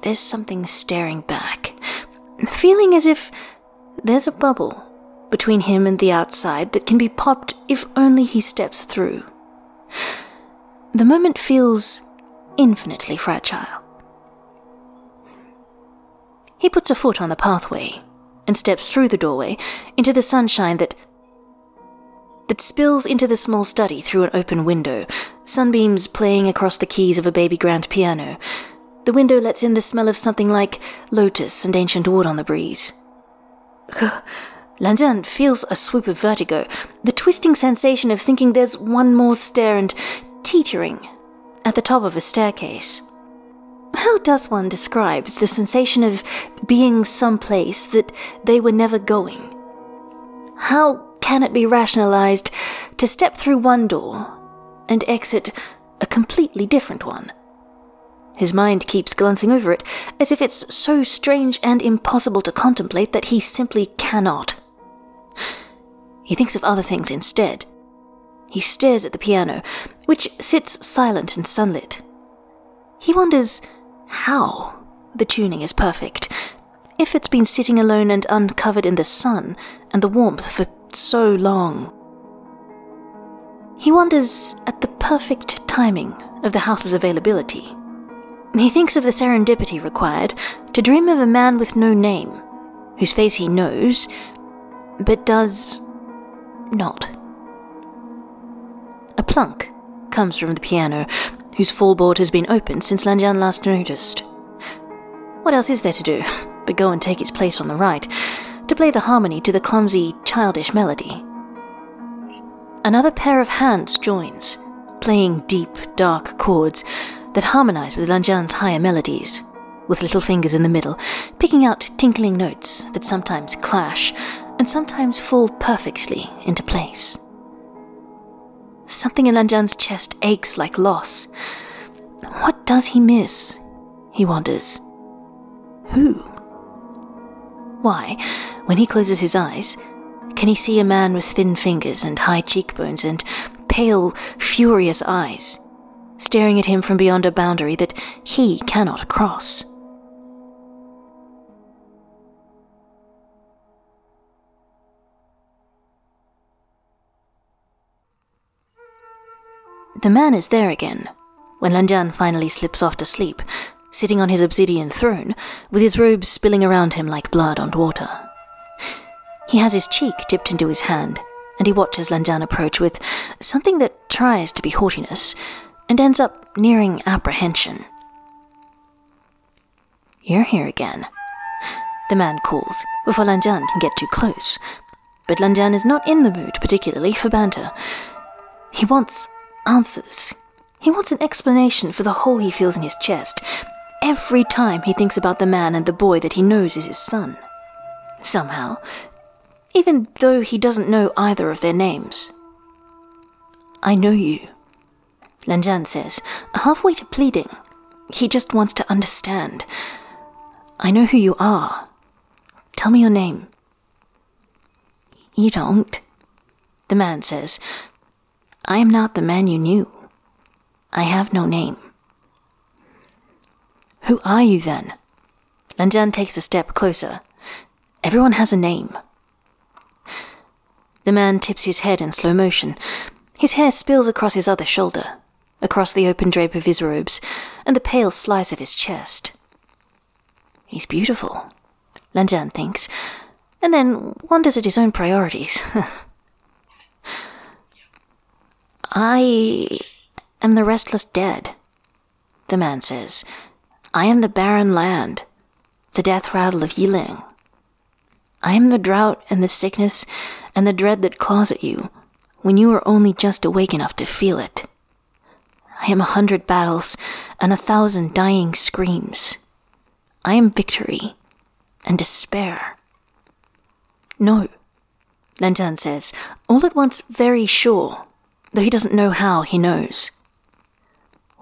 there's something staring back, feeling as if there's a bubble between him and the outside that can be popped if only he steps through. The moment feels infinitely fragile. He puts a foot on the pathway and steps through the doorway into the sunshine that that spills into the small study through an open window, sunbeams playing across the keys of a baby grand piano. The window lets in the smell of something like lotus and ancient wood on the breeze. Lan Zhan feels a swoop of vertigo, the twisting sensation of thinking there's one more stair and teetering at the top of a staircase. How does one describe the sensation of being someplace that they were never going? How can it be rationalized to step through one door and exit a completely different one? His mind keeps glancing over it as if it's so strange and impossible to contemplate that he simply cannot. He thinks of other things instead. He stares at the piano, which sits silent and sunlit. He wonders how the tuning is perfect, if it's been sitting alone and uncovered in the sun and the warmth for so long. He wonders at the perfect timing of the house's availability. He thinks of the serendipity required to dream of a man with no name, whose face he knows, but does not. A plunk comes from the piano, whose floorboard has been opened since Lan Zhan last noticed. What else is there to do but go and take its place on the right, to play the harmony to the clumsy, childish melody? Another pair of hands joins, playing deep, dark chords that harmonize with Lan Zhan's higher melodies, with little fingers in the middle, picking out tinkling notes that sometimes clash and sometimes fall perfectly into place. Something in Lan Zhan's chest aches like loss. What does he miss? He wonders. Who? Why, when he closes his eyes, can he see a man with thin fingers and high cheekbones and pale, furious eyes, staring at him from beyond a boundary that he cannot cross? The man is there again, when Lan Zhan finally slips off to sleep, sitting on his obsidian throne, with his robes spilling around him like blood on water. He has his cheek dipped into his hand, and he watches Lan Zhan approach with something that tries to be haughtiness, and ends up nearing apprehension. You're here again. The man calls, before Lan Zhan can get too close. But Lan Zhan is not in the mood, particularly for banter. He wants answers. He wants an explanation for the hole he feels in his chest every time he thinks about the man and the boy that he knows is his son. Somehow, even though he doesn't know either of their names. I know you, Lan Zhan says, halfway to pleading. He just wants to understand. I know who you are. Tell me your name. You don't, the man says, I am not the man you knew. I have no name. Who are you then? Lan Zhan takes a step closer. Everyone has a name. The man tips his head in slow motion. His hair spills across his other shoulder, across the open drape of his robes, and the pale slice of his chest. He's beautiful, Lan Zhan thinks, and then wonders at his own priorities. I am the restless dead, the man says. I am the barren land, the death rattle of Yiling. I am the drought and the sickness and the dread that claws at you when you are only just awake enough to feel it. I am a hundred battles and a thousand dying screams. I am victory and despair. No, Lan Zhan says, all at once very sure though he doesn't know how he knows.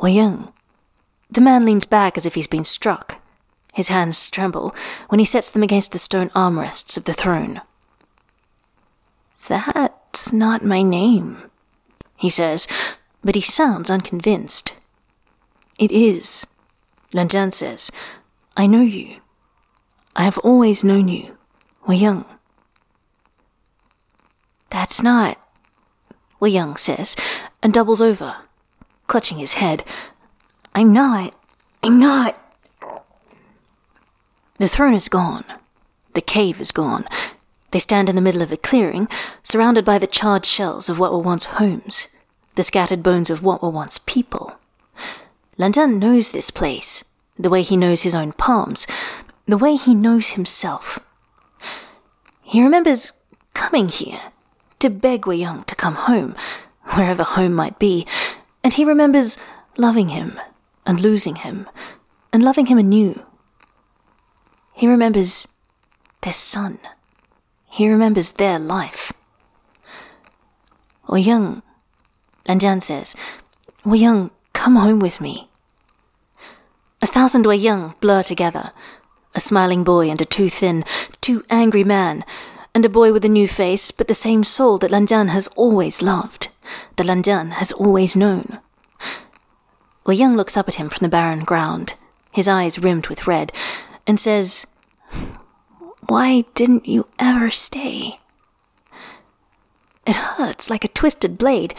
Young. The man leans back as if he's been struck. His hands tremble when he sets them against the stone armrests of the throne. That's not my name, he says, but he sounds unconvinced. It is, Lan Zhan says. I know you. I have always known you. Wei Ying. That's not, Wei Ying says, and doubles over, clutching his head. I'm not. I'm not. The throne is gone. The cave is gone. They stand in the middle of a clearing, surrounded by the charred shells of what were once homes, the scattered bones of what were once people. Lan Zhan knows this place, the way he knows his own palms, the way he knows himself. He remembers coming here to beg Wei Ying to come home, wherever home might be, and he remembers loving him and losing him and loving him anew. He remembers their son. He remembers their life. Wei Lan Zhan says, Wei Ying, come home with me. A thousand Wei Ying blur together. A smiling boy and a too thin, too angry man, and a boy with a new face, but the same soul that Lan Zhan has always loved, that Lan Zhan has always known. Wei Ying looks up at him from the barren ground, his eyes rimmed with red, and says, Why didn't you ever stay? It hurts like a twisted blade.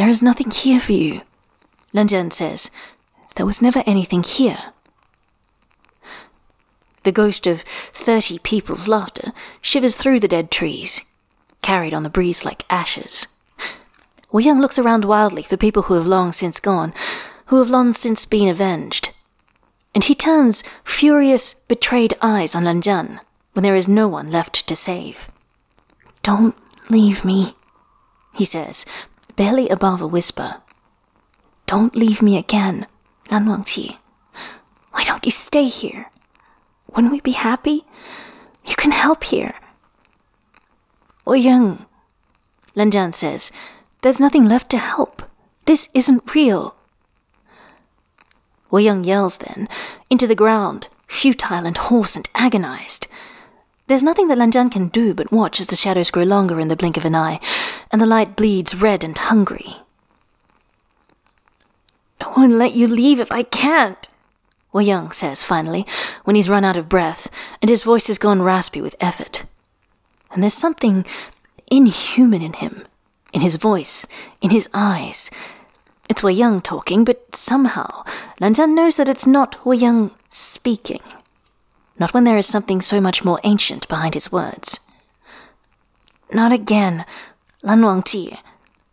There is nothing here for you, Lan Zhan says. There was never anything here. The ghost of thirty people's laughter shivers through the dead trees, carried on the breeze like ashes. Wei Ying looks around wildly for people who have long since gone, who have long since been avenged. And he turns furious, betrayed eyes on Lan Zhan when there is no one left to save. Don't leave me, he says, barely above a whisper. Don't leave me again, Lan Wangji. Why don't you stay here? Wouldn't we be happy? You can help here. Oh, Wei Ying, Lanjian says, there's nothing left to help. This isn't real. Young yells then, into the ground, futile and hoarse and agonized. There's nothing that Lan Zhan can do but watch as the shadows grow longer in the blink of an eye, and the light bleeds red and hungry. I won't let you leave if I can't, Wei Ying says finally, when he's run out of breath, and his voice has gone raspy with effort. And there's something inhuman in him, in his voice, in his eyes. It's Wei Ying talking, but somehow Lan Zhan knows that it's not Wei Ying speaking. Not when there is something so much more ancient behind his words. Not again, Lan Wangji.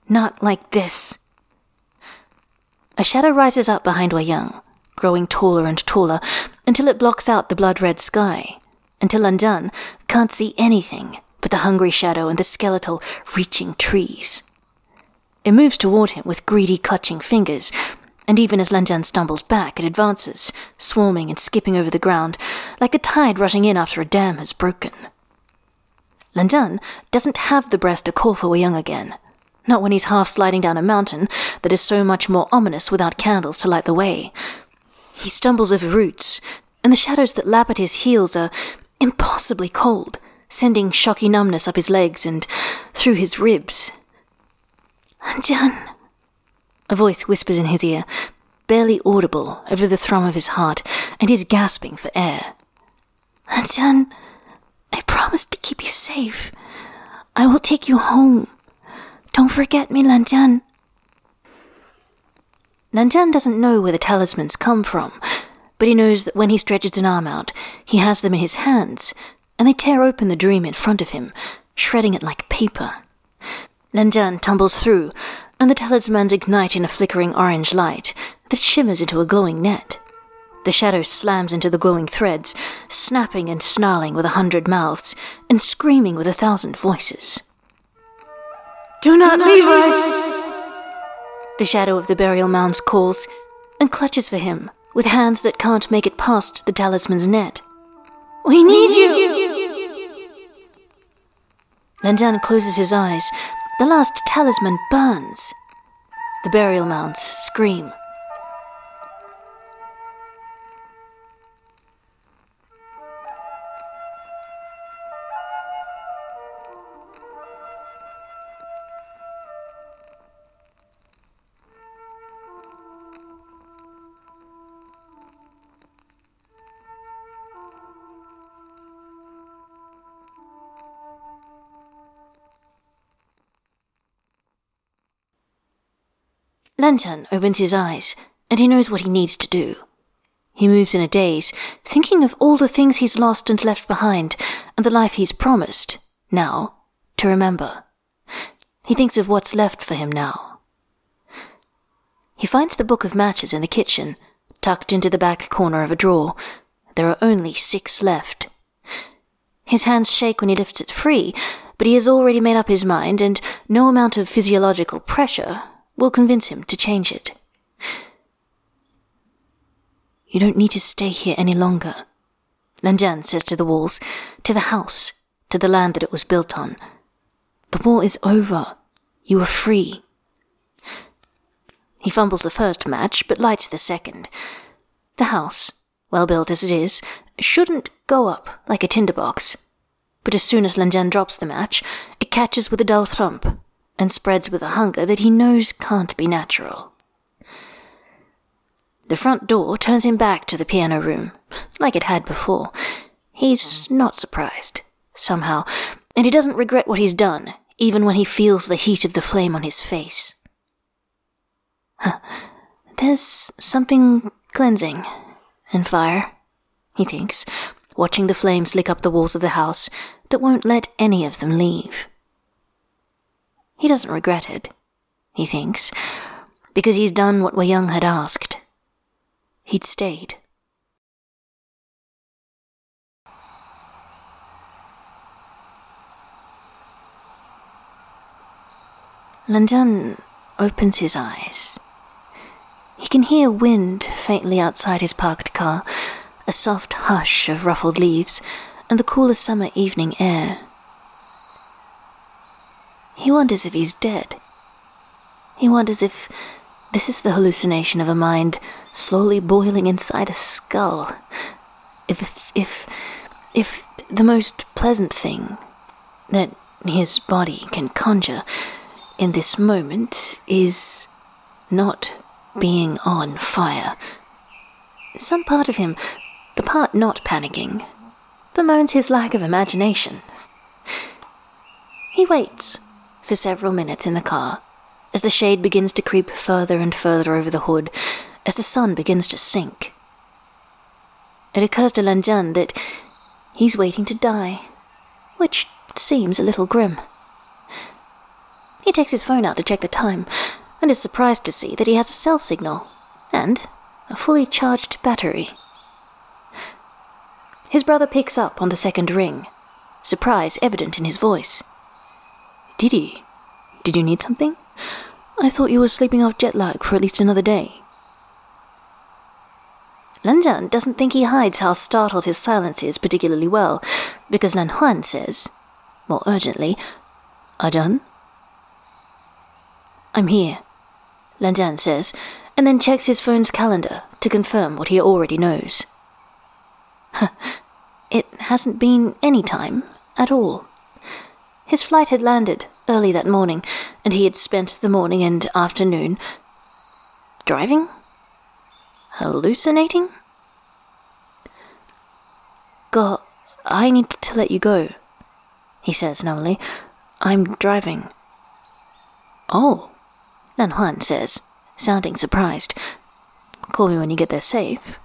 Not like this. A shadow rises up behind Wei Ying growing taller and taller until it blocks out the blood red sky, until Lan Zhan can't see anything but the hungry shadow and the skeletal, reaching trees. It moves toward him with greedy, clutching fingers, and even as Lan Zhan stumbles back, it advances, swarming and skipping over the ground, like a tide rushing in after a dam has broken. Lan Zhan doesn't have the breath to call for Young again, not when he's half sliding down a mountain that is so much more ominous without candles to light the way, he stumbles over roots, and the shadows that lap at his heels are impossibly cold, sending shocky numbness up his legs and through his ribs. Lan Zhan, a voice whispers in his ear, barely audible over the thrum of his heart, and he's gasping for air. Lan Zhan, I promised to keep you safe. I will take you home. Don't forget me, Lan Zhan. Lanjian doesn't know where the talismans come from, but he knows that when he stretches an arm out, he has them in his hands, and they tear open the dream in front of him, shredding it like paper. Lan Zhan tumbles through, and the talismans ignite in a flickering orange light that shimmers into a glowing net. The shadow slams into the glowing threads, snapping and snarling with a hundred mouths, and screaming with a thousand voices. Do not, Do not leave, leave us! The shadow of the burial mounds calls and clutches for him with hands that can't make it past the talisman's net. We need, we need you. you! Closes his eyes. The last talisman burns. The burial mounds scream. Lan opens his eyes, and he knows what he needs to do. He moves in a daze, thinking of all the things he's lost and left behind, and the life he's promised, now, to remember. He thinks of what's left for him now. He finds the book of matches in the kitchen, tucked into the back corner of a drawer. There are only six left. His hands shake when he lifts it free, but he has already made up his mind, and no amount of physiological pressure will convince him to change it. You don't need to stay here any longer. Lan Zhan says to the walls, to the house, to the land that it was built on. The war is over. You are free. He fumbles the first match, but lights the second. The house, well built as it is, shouldn't go up like a tinderbox. But as soon as Lan Zhan drops the match, it catches with a dull thump and spreads with a hunger that he knows can't be natural. The front door turns him back to the piano room, like it had before. He's not surprised, somehow, and he doesn't regret what he's done, even when he feels the heat of the flame on his face. Huh. There's something cleansing in fire, he thinks, watching the flames lick up the walls of the house that won't let any of them leave. He doesn't regret it, he thinks, because he's done what Wei Ying had asked he'd stayed. Lan Zhan opens his eyes. He can hear wind faintly outside his parked car, a soft hush of ruffled leaves, and the cooler summer evening air. He wonders if he's dead. He wonders if this is the hallucination of a mind slowly boiling inside a skull. If, if, if the most pleasant thing that his body can conjure in this moment is not being on fire. Some part of him, the part not panicking, bemoans his lack of imagination. He waits for several minutes in the car as the shade begins to creep further and further over the hood, as the sun begins to sink. It occurs to Lan Zhan that he's waiting to die, which seems a little grim. He takes his phone out to check the time, and is surprised to see that he has a cell signal and a fully charged battery. His brother picks up on the second ring, surprise evident in his voice. Did he? Did you need something? I thought you were sleeping off jet lag for at least another day. Lan Zhan doesn't think he hides how startled his silence is particularly well, because Lan Huan says, more urgently, A-Zhan? I'm here, Lan Zhan says, and then checks his phone's calendar to confirm what he already knows. it hasn't been any time at all. His flight had landed early that morning, and he had spent the morning and afternoon driving? Hallucinating? God, I need to let you go, he says numbly. I'm driving. Oh, Lan Huan says, sounding surprised. Call me when you get there safe.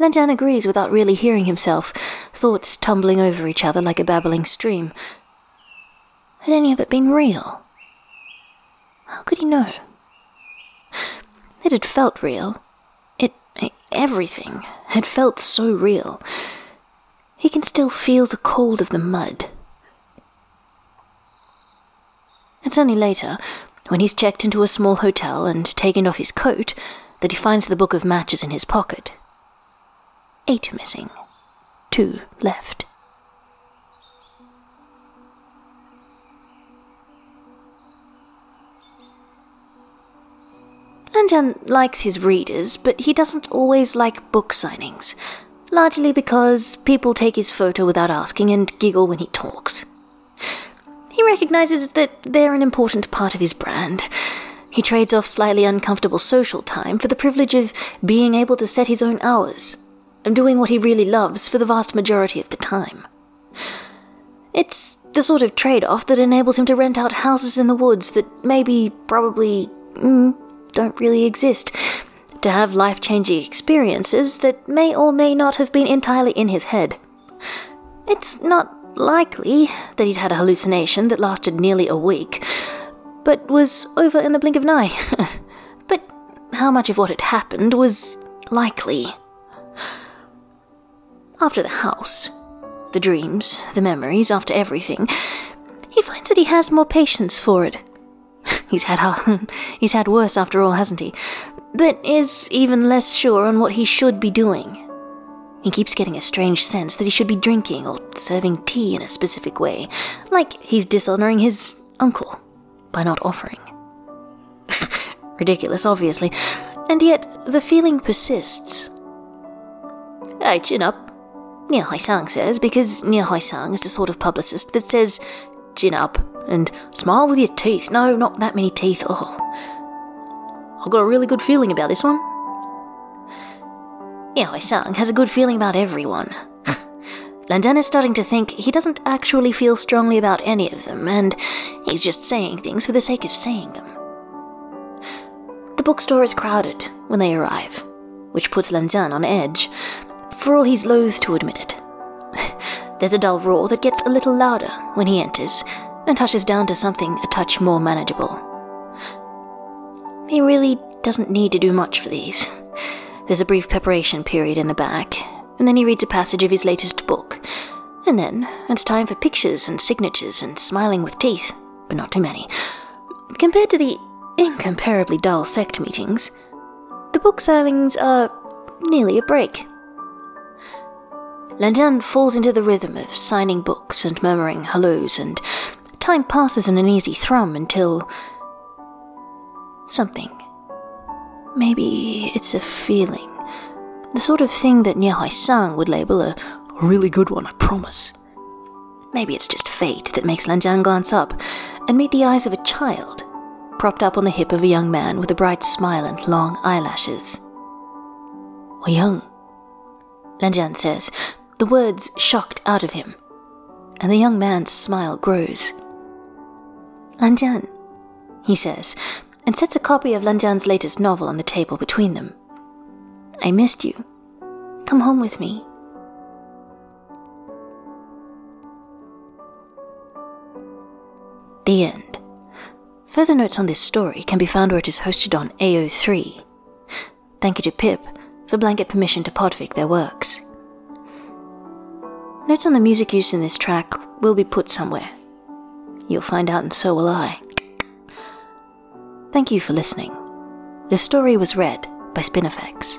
Lan Zhan agrees without really hearing himself, thoughts tumbling over each other like a babbling stream. Had any of it been real? How could he know? It had felt real. It. everything had felt so real. He can still feel the cold of the mud. It's only later, when he's checked into a small hotel and taken off his coat, that he finds the book of matches in his pocket. Eight missing. Two left. Lan Zhan likes his readers, but he doesn't always like book signings, largely because people take his photo without asking and giggle when he talks. He recognizes that they're an important part of his brand. He trades off slightly uncomfortable social time for the privilege of being able to set his own hours, of doing what he really loves for the vast majority of the time. It's the sort of trade off that enables him to rent out houses in the woods that maybe, probably, mm, don't really exist. To have life changing experiences that may or may not have been entirely in his head. It's not likely that he'd had a hallucination that lasted nearly a week, but was over in the blink of an eye. but how much of what had happened was likely? After the house, the dreams, the memories, after everything, he finds that he has more patience for it. He's had he's had worse after all, hasn't he? But is even less sure on what he should be doing. He keeps getting a strange sense that he should be drinking or serving tea in a specific way, like he's dishonoring his uncle by not offering. Ridiculous, obviously, and yet the feeling persists. Hey, chin up, Nie Huaisang says, because Nie Huaisang is the sort of publicist that says, chin up, and smile with your teeth. No, not that many teeth. Oh. I've got a really good feeling about this one. Nie Huaisang has a good feeling about everyone. Lan Zhan is starting to think he doesn't actually feel strongly about any of them, and he's just saying things for the sake of saying them. The bookstore is crowded when they arrive, which puts Lan Zhan on edge, for all he's loath to admit it. There's a dull roar that gets a little louder when he enters and hushes down to something a touch more manageable. He really doesn't need to do much for these. There's a brief preparation period in the back, and then he reads a passage of his latest book. And then it's time for pictures and signatures and smiling with teeth, but not too many. Compared to the incomparably dull sect meetings, the book signings are nearly a break. Lan Zhan falls into the rhythm of signing books and murmuring hellos, and time passes in an easy thrum until. something. Maybe it's a feeling. The sort of thing that Nie Huaisang would label a really good one, I promise. Maybe it's just fate that makes Lan Zhan glance up and meet the eyes of a child, propped up on the hip of a young man with a bright smile and long eyelashes. Wei Ying, Lanjan says, the words shocked out of him, and the young man's smile grows. Lan Zhan, he says, and sets a copy of Lan Zhan's latest novel on the table between them. I missed you. Come home with me. The end. Further notes on this story can be found where it is hosted on AO3. Thank you to Pip for blanket permission to podfic their works. Notes on the music used in this track will be put somewhere. You'll find out, and so will I. Thank you for listening. This story was read by Spinifex.